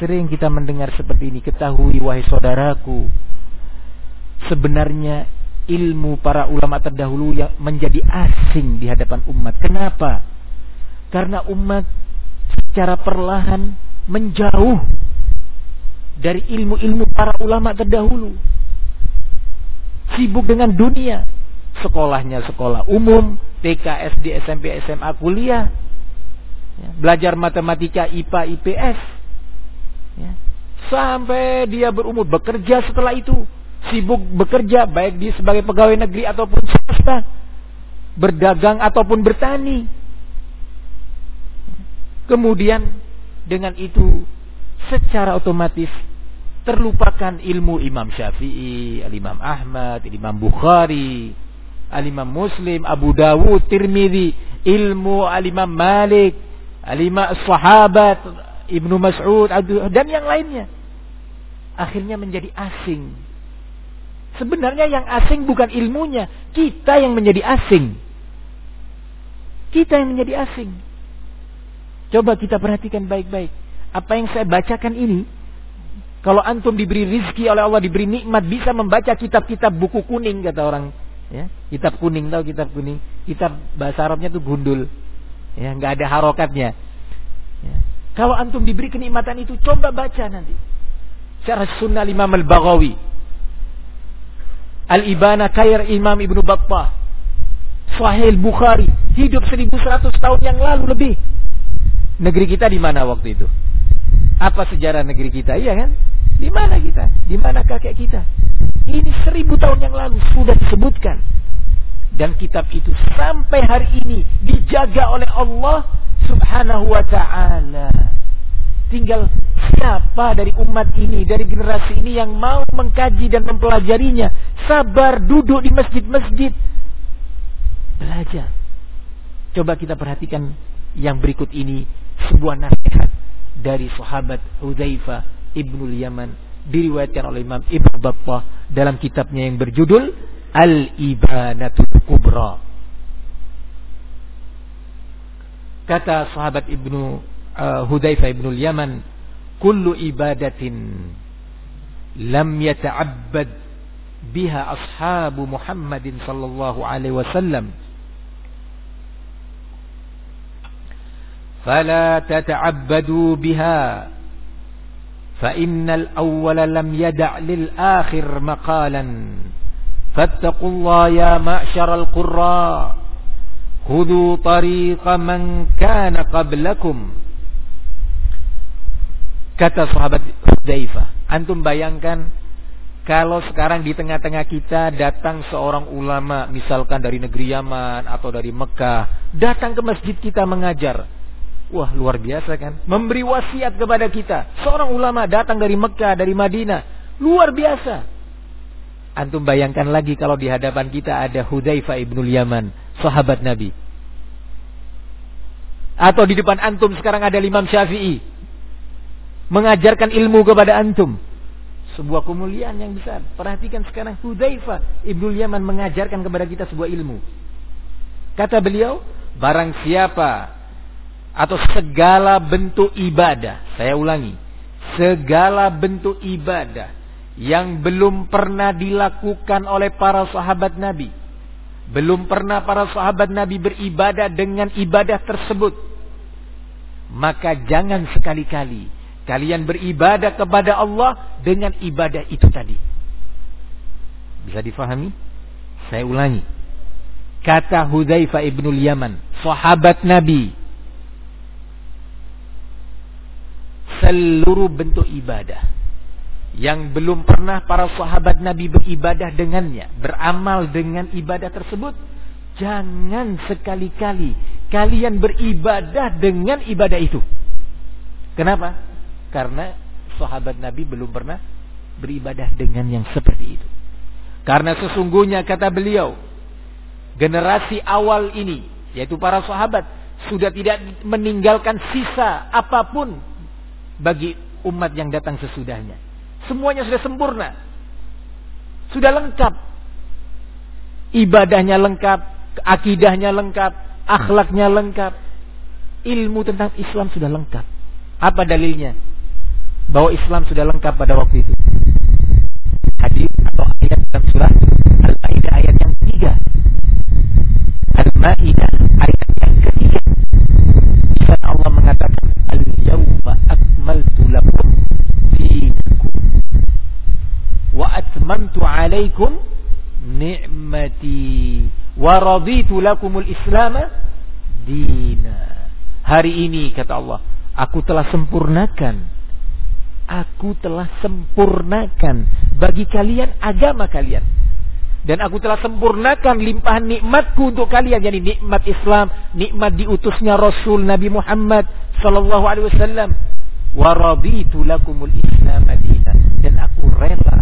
Sering kita mendengar seperti ini. Ketahui wahai saudaraku. Sebenarnya ilmu para ulama terdahulu yang menjadi asing di hadapan umat. Kenapa? Karena umat secara perlahan menjauh dari ilmu-ilmu para ulama terdahulu sibuk dengan dunia. Sekolahnya sekolah umum, TK, SD, SMP, SMA, kuliah. Ya, belajar matematika, IPA, IPS. Ya. Sampai dia berumur bekerja setelah itu. Sibuk bekerja baik di sebagai pegawai negeri ataupun swasta. Berdagang ataupun bertani. Kemudian dengan itu secara otomatis terlupakan ilmu Imam Syafi'i, Imam Ahmad, Imam Bukhari, Imam Muslim, Abu Dawud, Tirmidzi, ilmu Imam Malik, Imam Sahabat, Ibnu Mas'ud dan yang lainnya. Akhirnya menjadi asing. Sebenarnya yang asing bukan ilmunya, kita yang menjadi asing. Kita yang menjadi asing. Coba kita perhatikan baik-baik. Apa yang saya bacakan ini kalau antum diberi rizki oleh Allah, diberi nikmat, bisa membaca kitab-kitab buku kuning, kata orang. Ya, kitab kuning, tahu kitab kuning? Kitab bahasa Arabnya itu gundul. Ya, nggak ada harokatnya. Ya. Kalau antum diberi kenikmatan itu, coba baca nanti. Syarah Sunnah Imam Al-Baghawi. Al-Ibana Khair Imam Ibnu Battah. Sahih Bukhari. Hidup 1100 tahun yang lalu lebih. Negeri kita di mana waktu itu? Apa sejarah negeri kita? Iya kan? Di mana kita? Di mana kakek kita? Ini seribu tahun yang lalu sudah disebutkan. Dan kitab itu sampai hari ini dijaga oleh Allah subhanahu wa ta'ala. Tinggal siapa dari umat ini, dari generasi ini yang mau mengkaji dan mempelajarinya. Sabar duduk di masjid-masjid. Belajar. Coba kita perhatikan yang berikut ini. Sebuah nasihat dari sahabat Hudzaifah ibnul Yaman. Diriwayatkan oleh Imam Ibn Battah dalam kitabnya yang berjudul Al-Ibanatul Kubra. Kata sahabat Ibnu آه، هذيفة بن اليمن كل إبادة لم يتعبد بها أصحاب محمد صلى الله عليه وسلم. فلا تتعبدوا بها فإن الأول لم يدع للآخر مقالا. فاتقوا الله يا معشر القراء خذوا طريق من كان قبلكم. Kata sahabat Hudzaifah antum bayangkan kalau sekarang di tengah-tengah kita datang seorang ulama misalkan dari negeri Yaman atau dari Mekah datang ke masjid kita mengajar. Wah luar biasa kan? Memberi wasiat kepada kita. Seorang ulama datang dari Mekah dari Madinah. Luar biasa. Antum bayangkan lagi kalau di hadapan kita ada Hudzaifah ibnul Yaman, sahabat Nabi. Atau di depan antum sekarang ada Imam Syafi'i. Mengajarkan ilmu kepada antum. Sebuah kemuliaan yang besar. Perhatikan sekarang Hudzaifah ibnul Yaman mengajarkan kepada kita sebuah ilmu. Kata beliau, barang siapa atau segala bentuk ibadah, saya ulangi, segala bentuk ibadah yang belum pernah dilakukan oleh para sahabat Nabi. Belum pernah para sahabat Nabi beribadah dengan ibadah tersebut. Maka jangan sekali-kali kalian beribadah kepada Allah dengan ibadah itu tadi. Bisa difahami? Saya ulangi. Kata Hudzaifah ibnul Yaman, sahabat Nabi. Seluruh bentuk ibadah yang belum pernah para sahabat Nabi beribadah dengannya, beramal dengan ibadah tersebut, jangan sekali-kali kalian beribadah dengan ibadah itu. Kenapa? Karena sahabat Nabi belum pernah beribadah dengan yang seperti itu. Karena sesungguhnya kata beliau, generasi awal ini, yaitu para sahabat, sudah tidak meninggalkan sisa apa pun bagi umat yang datang sesudahnya Semuanya sudah sempurna. Sudah lengkap. Ibadahnya lengkap, akidahnya lengkap, akhlaknya lengkap. Ilmu tentang Islam sudah lengkap. Apa dalilnya? Bahwa Islam sudah lengkap pada waktu itu. Hadis atau ayat dalam surah Al-Maidah ayat yang ketiga. Al-Maidah ayat yang ketiga. Di Allah mengatakan, Al-Yawma akmaltu lakum wa atmamtu alaikum ni'mati wa raditu lakumul islam dina. Hari ini kata Allah, aku telah sempurnakan aku telah sempurnakan bagi kalian agama kalian dan aku telah sempurnakan limpahan nikmatku untuk kalian yakni nikmat Islam, nikmat diutusnya Rasul Nabi Muhammad sallallahu alaihi wasallam wa raditu lakumul Islam dan aku rela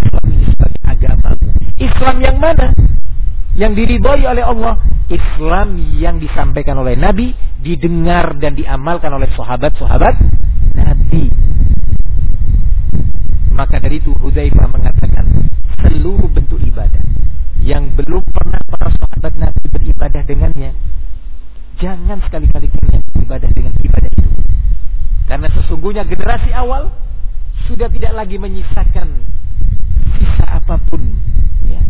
Islam sebagai agamamu. Islam yang mana? Yang diridhoi oleh Allah. Islam yang disampaikan oleh Nabi, didengar dan diamalkan oleh sahabat-sahabat Nabi. Maka dari itu Hudzaifah mengatakan seluruh bentuk ibadah yang belum pernah para sahabat Nabi beribadah dengannya, jangan sekali-kali kalian beribadah dengan ibadah itu. Karena sesungguhnya generasi awal sudah tidak lagi menyisakan sisa apa pun ya,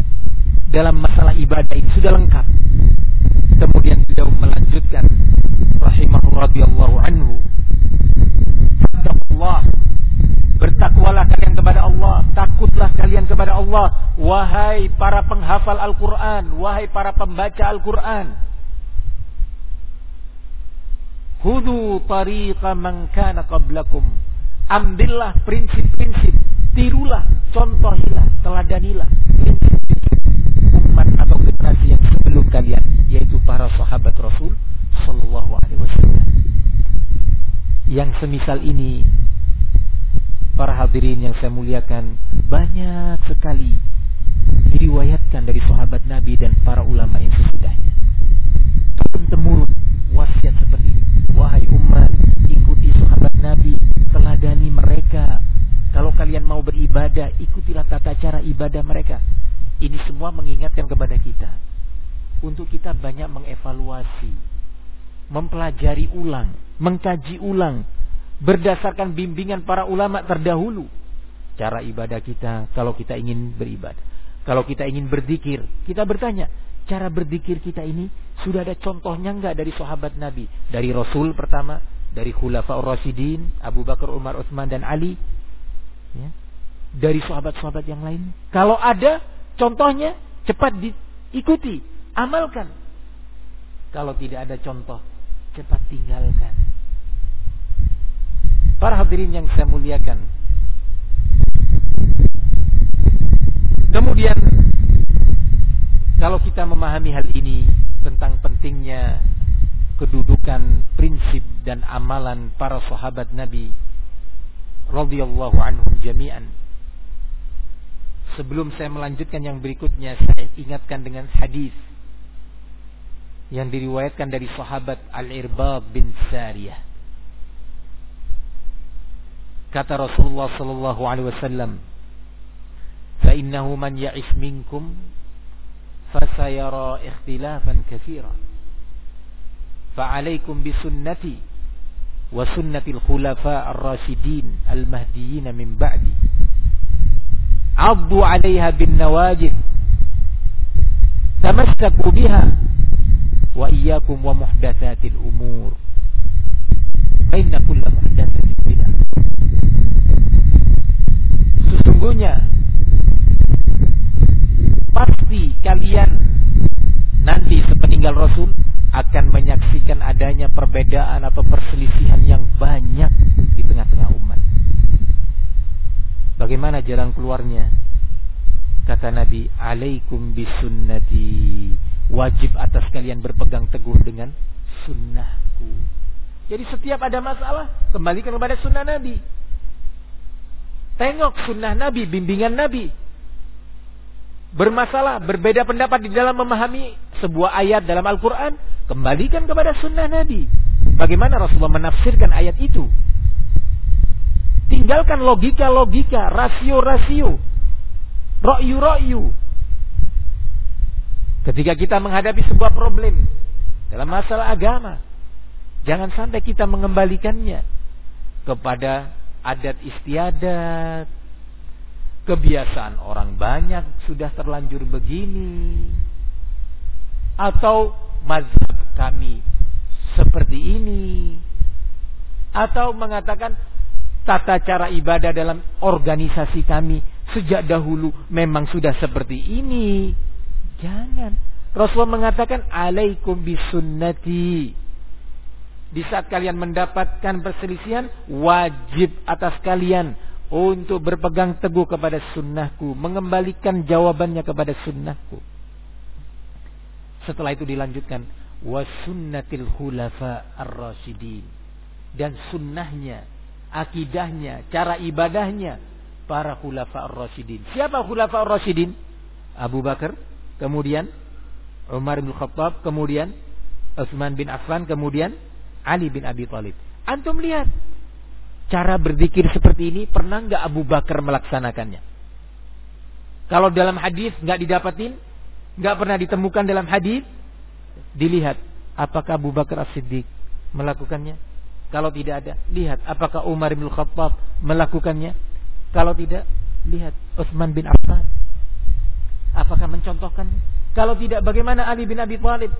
dalam masalah ibadah ini sudah lengkap. Kemudian beliau melanjutkan radhiyallahu anhu Allah. Bertakwalah kalian kepada Allah. Takutlah kalian kepada Allah. Wahai para penghafal Al-Quran. Wahai para pembaca Al-Quran. Hudu tariqa man kana qablakum. Ambillah prinsip-prinsip. Tirulah, contohilah, teladanilah Umat atau generasi yang sebelum kalian Yaitu para sahabat Rasul Sallallahu alaihi wasallam Yang semisal ini Para hadirin yang saya muliakan, banyak sekali diriwayatkan dari sahabat Nabi dan para ulama yang sesudahnya. Turun temurun wasiat seperti ini. Wahai umat, ikuti sahabat Nabi, teladani mereka. Kalau kalian mau beribadah, ikutilah tata cara ibadah mereka. Ini semua mengingatkan kepada kita untuk kita banyak mengevaluasi, mempelajari ulang, mengkaji ulang berdasarkan bimbingan para ulama terdahulu. Cara ibadah kita kalau kita ingin beribadah. Kalau kita ingin berzikir, kita bertanya, cara berzikir kita ini sudah ada contohnya enggak dari sahabat Nabi? Dari Rasul pertama, dari Khulafaur Rasyidin, Abu Bakar, Umar, Utsman dan Ali. Ya. Dari sahabat-sahabat yang lain. Kalau ada contohnya, cepat diikuti, amalkan. Kalau tidak ada contoh, cepat tinggalkan. Para hadirin yang saya muliakan. Kemudian kalau kita memahami hal ini tentang pentingnya kedudukan prinsip dan amalan para sahabat Nabi radhiyallahu anhum jami'an. Sebelum saya melanjutkan yang berikutnya, saya ingatkan dengan hadis yang diriwayatkan dari sahabat Al-Irbad bin Sariyah. Kata Rasulullah sallallahu alaihi wasallam, "Fa innahu man ya'is minkum fasayara ikhtilafan katsira. Fa'alaikum bisunnati wa sunnatil khulafa ar-rasyidin al-mahdiyyin min ba'di. 'Addu 'alayha bin nawajid. Wa iyyakum wa muhdatsatil umur." Fa inna kulla muhdatsatin bidah. Sesungguhnya pasti kalian nanti sepeninggal Rasul akan menyaksikan adanya perbedaan atau perselisihan yang banyak di tengah-tengah umat. Bagaimana jalan keluarnya? Kata Nabi, "Alaikum bisunnati." Wajib atas kalian berpegang teguh dengan sunnahku. Jadi setiap ada masalah, kembalikan kepada sunnah Nabi. Tengok sunnah Nabi, bimbingan Nabi. Bermasalah, berbeda pendapat di dalam memahami sebuah ayat dalam Al-Quran. Kembalikan kepada sunnah Nabi. Bagaimana Rasulullah menafsirkan ayat itu. Tinggalkan logika-logika, rasio-rasio. Rokyu-rokyu. Ketika kita menghadapi sebuah problem dalam masalah agama. Jangan sampai kita mengembalikannya kepada adat istiadat, kebiasaan orang banyak sudah terlanjur begini, atau mazhab kami seperti ini, atau mengatakan tata cara ibadah dalam organisasi kami sejak dahulu memang sudah seperti ini. Jangan. Rasulullah mengatakan alaikum bisunnati di saat kalian mendapatkan perselisihan, wajib atas kalian untuk berpegang teguh kepada sunnahku, mengembalikan jawabannya kepada sunnahku. Setelah itu dilanjutkan, wasunnatil khulafa ar-rasyidin. Dan sunnahnya, akidahnya, cara ibadahnya, para khulafa ar-rasyidin. Siapa khulafa ar-rasyidin? Abu Bakar, kemudian Umar bin Khattab, kemudian Utsman bin Affan, kemudian Ali bin Abi Thalib. Antum lihat cara berzikir seperti ini pernah nggak Abu Bakar melaksanakannya? Kalau dalam hadis nggak didapatin, nggak pernah ditemukan dalam hadis, dilihat apakah Abu Bakar As-Siddiq melakukannya. Kalau tidak ada, lihat apakah Umar bin Khattab melakukannya. Kalau tidak, lihat Utsman bin Affan. Apakah mencontohkan? Kalau tidak, bagaimana Ali bin Abi Thalib?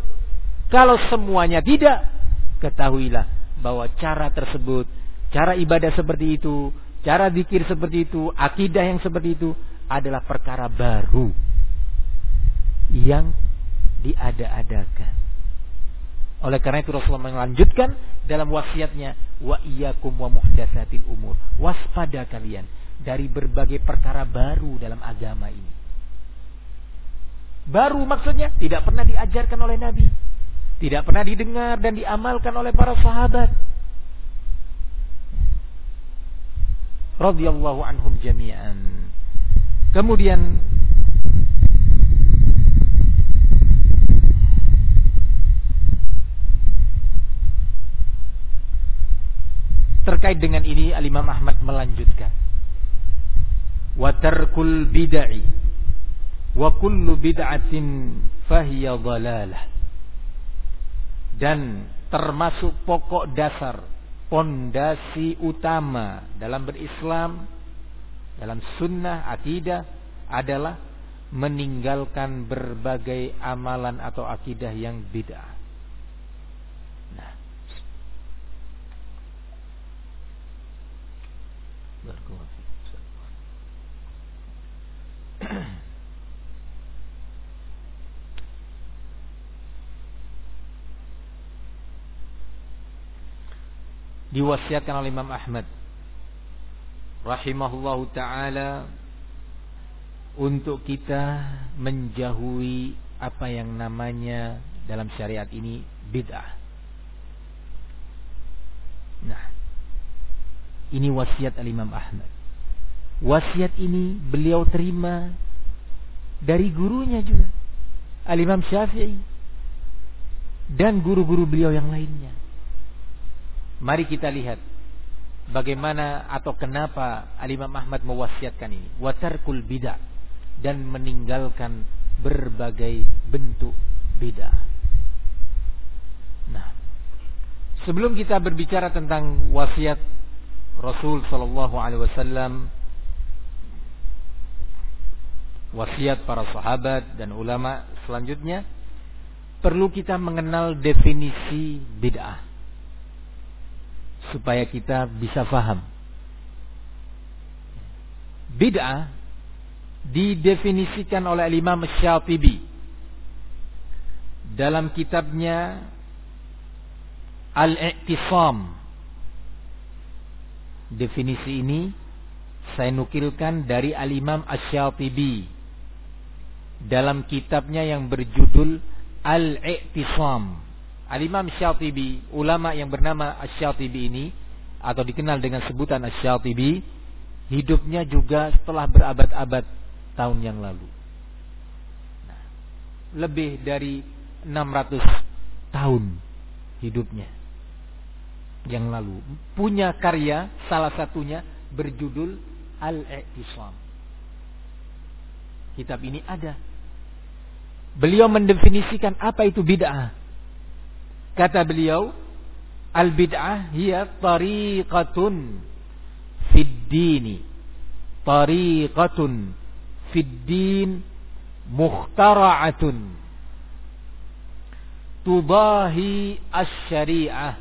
Kalau semuanya tidak, ketahuilah bahwa cara tersebut, cara ibadah seperti itu, cara zikir seperti itu, akidah yang seperti itu adalah perkara baru yang diada-adakan. Oleh karena itu Rasulullah melanjutkan dalam wasiatnya wa iyyakum wa muhdatsatil umur. Waspada kalian dari berbagai perkara baru dalam agama ini. Baru maksudnya tidak pernah diajarkan oleh Nabi. Tidak pernah didengar dan diamalkan oleh para sahabat. radhiyallahu anhum jami'an. Kemudian terkait dengan ini Al-Imam Ahmad melanjutkan wa tarkul bid'ah wa kullu bid'atin fahiya dhalalah dan termasuk pokok dasar pondasi utama dalam berislam dalam sunnah akidah adalah meninggalkan berbagai amalan atau akidah yang bid'ah. Nah. Diwasiatkan oleh Imam Ahmad rahimahullahu taala untuk kita menjauhi apa yang namanya dalam syariat ini bid'ah. Nah, ini wasiat Al-Imam Ahmad. Wasiat ini beliau terima dari gurunya juga. Al-Imam Syafi'i dan guru-guru beliau yang lainnya. Mari kita lihat bagaimana atau kenapa Al-Imam Ahmad mewasiatkan ini. Watarkul bid'ah dan meninggalkan berbagai bentuk bid'ah. Nah, sebelum kita berbicara tentang wasiat Rasul sallallahu alaihi wasallam wasiat para sahabat dan ulama selanjutnya perlu kita mengenal definisi bid'ah supaya kita bisa faham. Bid'ah didefinisikan oleh Imam Syatibi dalam kitabnya Al-I'tisam. Definisi ini saya nukilkan dari Al-Imam Asy-Syatibi dalam kitabnya yang berjudul Al-I'tisam Al-Imam Syatibi, ulama yang bernama Syatibi ini atau dikenal dengan sebutan Syatibi, hidupnya juga setelah berabad-abad tahun yang lalu. Nah, lebih dari 600 tahun hidupnya yang lalu. Punya karya salah satunya berjudul Al-I'tisam. Kitab ini ada. Beliau mendefinisikan apa itu bid'ah Kata beliau, al-bid'ah hiya tariqatun fid dini. Tariqatun fid din mukhtara'atun tudahi asy-syari'ah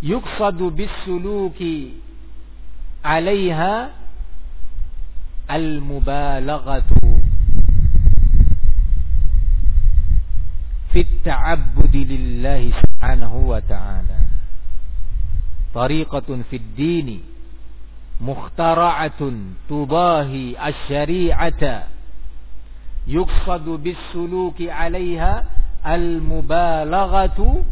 yuqsadu bis-suluki 'alayha al-mubalaghatu fit ta'abbudi lillahi subhanahu wa ta'ala. Tariqatun fid dini mukhtara'atun tubahi asy-syari'ata yuqsadu bis-suluki 'alaiha al-mubalaghatu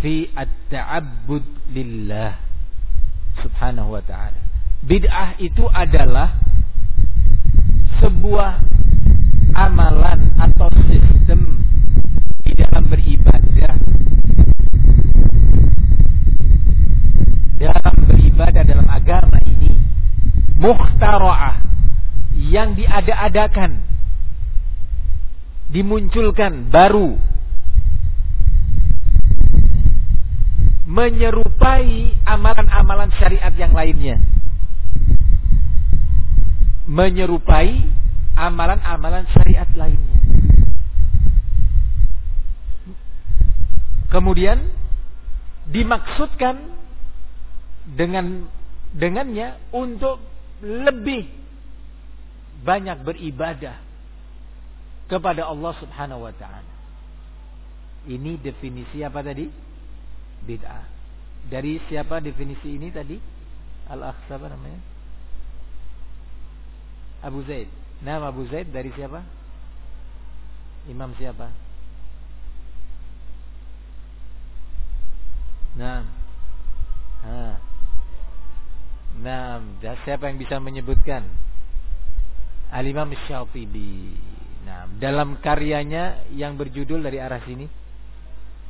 fi at-ta'abbud lillah. Subhanahu wa ta'ala. Bid'ah itu adalah sebuah amalan atau dalam beribadah dalam beribadah dalam agama ini mukhtara'ah yang diada-adakan dimunculkan baru menyerupai amalan-amalan syariat yang lainnya menyerupai amalan-amalan syariat lainnya. Kemudian dimaksudkan dengan dengannya untuk lebih banyak beribadah kepada Allah Subhanahu wa taala. Ini definisi apa tadi? Bid'ah. Dari siapa definisi ini tadi? Al-Akhs apa namanya? Abu Zaid. Nama Abu Zaid dari siapa? Imam siapa? Nah. Ha. Nah, siapa yang bisa menyebutkan? Al-Imam Syatibi. Nah, dalam karyanya yang berjudul dari arah sini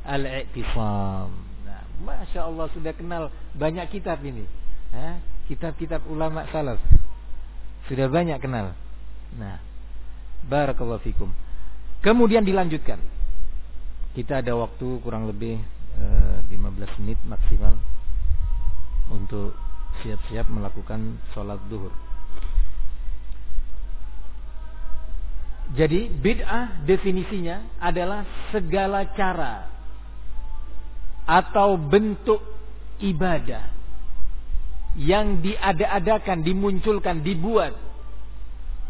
Al-I'tisam. Nah, Masya Allah sudah kenal banyak kitab ini. Kitab-kitab ulama salaf. Sudah banyak kenal. Nah, barakallahu fikum. Kemudian dilanjutkan. Kita ada waktu kurang lebih 15 menit maksimal untuk siap-siap melakukan sholat duhur. Jadi bid'ah definisinya adalah segala cara atau bentuk ibadah yang diada-adakan, dimunculkan, dibuat.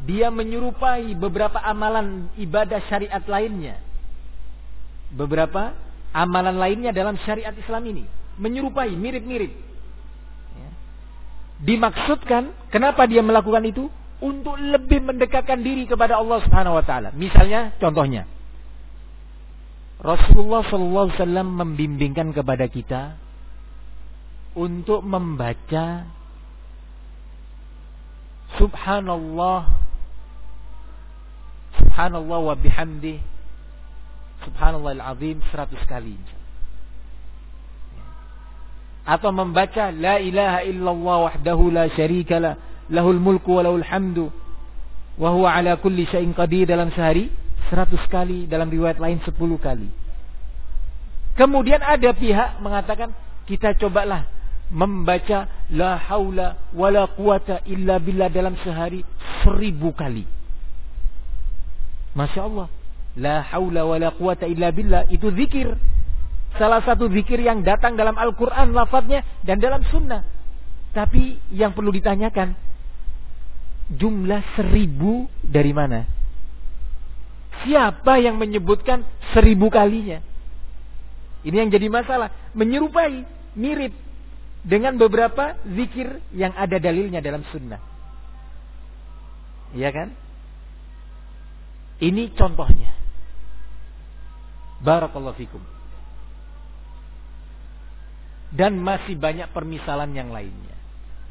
Dia menyerupai beberapa amalan ibadah syariat lainnya. Beberapa amalan lainnya dalam syariat Islam ini. Menyerupai, mirip-mirip. Ya. Dimaksudkan, kenapa dia melakukan itu? Untuk lebih mendekatkan diri kepada Allah Subhanahu wa taala. Misalnya, contohnya, Rasulullah SAW membimbingkan kepada kita untuk membaca Subhanallah Subhanallah wa bihamdi Subhanallah al-azim 100 kali atau membaca la ilaha illallah wahdahu la syarika la lahul mulku wa lahul hamdu wa huwa ala kulli syai'in qadir dalam sehari Seratus kali, dalam riwayat lain sepuluh kali. Kemudian ada pihak mengatakan, kita cobalah membaca la haula wala quwata illa billah dalam sehari seribu kali. Masya Allah. La haula wala quwata illa billah itu zikir. Salah satu zikir yang datang dalam Al-Quran lafadznya dan dalam sunnah. Tapi yang perlu ditanyakan, jumlah seribu dari mana? Siapa yang menyebutkan seribu kalinya? Ini yang jadi masalah. Menyerupai, mirip dengan beberapa zikir yang ada dalilnya dalam sunnah. Iya kan? Ini contohnya. Barakallahu fikum. Dan masih banyak permisalan yang lainnya.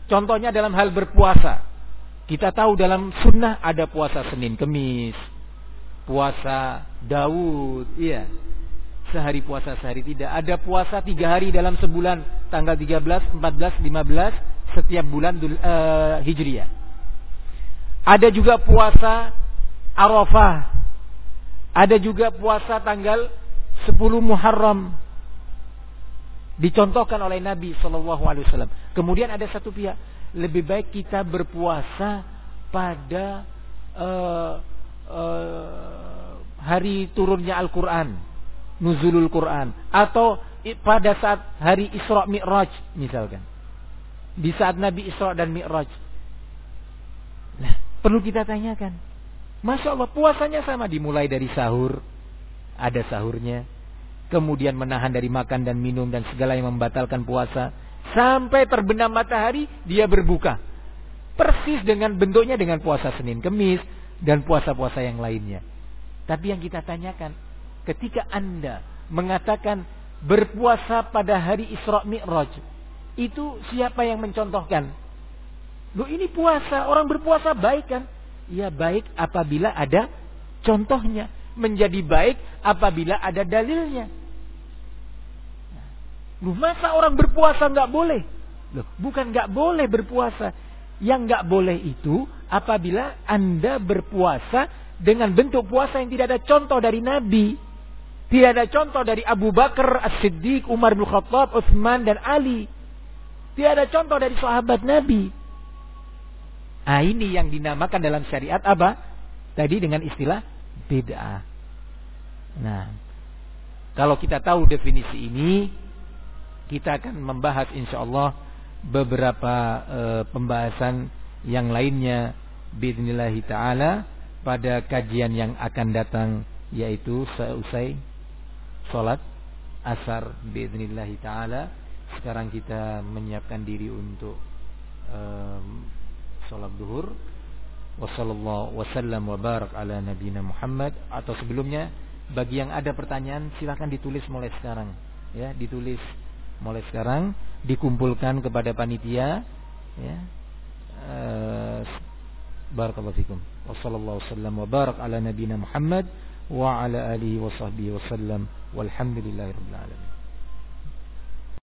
Contohnya dalam hal berpuasa. Kita tahu dalam sunnah ada puasa Senin Kemis, puasa Daud, iya. Sehari puasa, sehari tidak. Ada puasa tiga hari dalam sebulan, tanggal 13, 14, 15, setiap bulan uh, Hijriah. Ada juga puasa Arafah. Ada juga puasa tanggal 10 Muharram. Dicontohkan oleh Nabi Shallallahu Alaihi Wasallam. Kemudian ada satu pihak, lebih baik kita berpuasa pada uh, uh, hari turunnya Al-Quran, nuzulul Quran, atau pada saat hari Isra Mi'raj misalkan. Di saat Nabi Isra dan Mi'raj. Nah, perlu kita tanyakan. Masya Allah puasanya sama dimulai dari sahur. Ada sahurnya. Kemudian menahan dari makan dan minum dan segala yang membatalkan puasa. Sampai terbenam matahari dia berbuka. Persis dengan bentuknya dengan puasa Senin Kemis, dan puasa-puasa yang lainnya. Tapi yang kita tanyakan, ketika Anda mengatakan berpuasa pada hari Isra Mi'raj, itu siapa yang mencontohkan? Lu ini puasa, orang berpuasa baik kan? Ya baik apabila ada contohnya. Menjadi baik apabila ada dalilnya. Lu masa orang berpuasa nggak boleh? Loh, bukan nggak boleh berpuasa. Yang nggak boleh itu apabila Anda berpuasa dengan bentuk puasa yang tidak ada contoh dari Nabi. Tidak ada contoh dari Abu Bakar, As-Siddiq, Umar bin Khattab, Utsman dan Ali. Tidak ada contoh dari sahabat Nabi. Nah, ini yang dinamakan dalam syariat apa? Tadi dengan istilah bid'ah. Nah, Kalau kita tahu definisi ini, kita akan membahas insya Allah beberapa e, pembahasan yang lainnya Bismillahi ta'ala pada kajian yang akan datang yaitu seusai sholat asar Bismillahi ta'ala sekarang kita menyiapkan diri untuk um, sholat duhur wasallallahu wasallam wa barak ala nabiyina Muhammad. Atau sebelumnya bagi yang ada pertanyaan silahkan ditulis mulai sekarang. Ya ditulis mulai sekarang. Dikumpulkan kepada panitia. Ya. Uh, barakallahu fikum. Wasallallahu wasallam wa barak ala nabiyina Muhammad wa ala alihi wa sahbihi wasallam walhamdulillahi rabbil alamin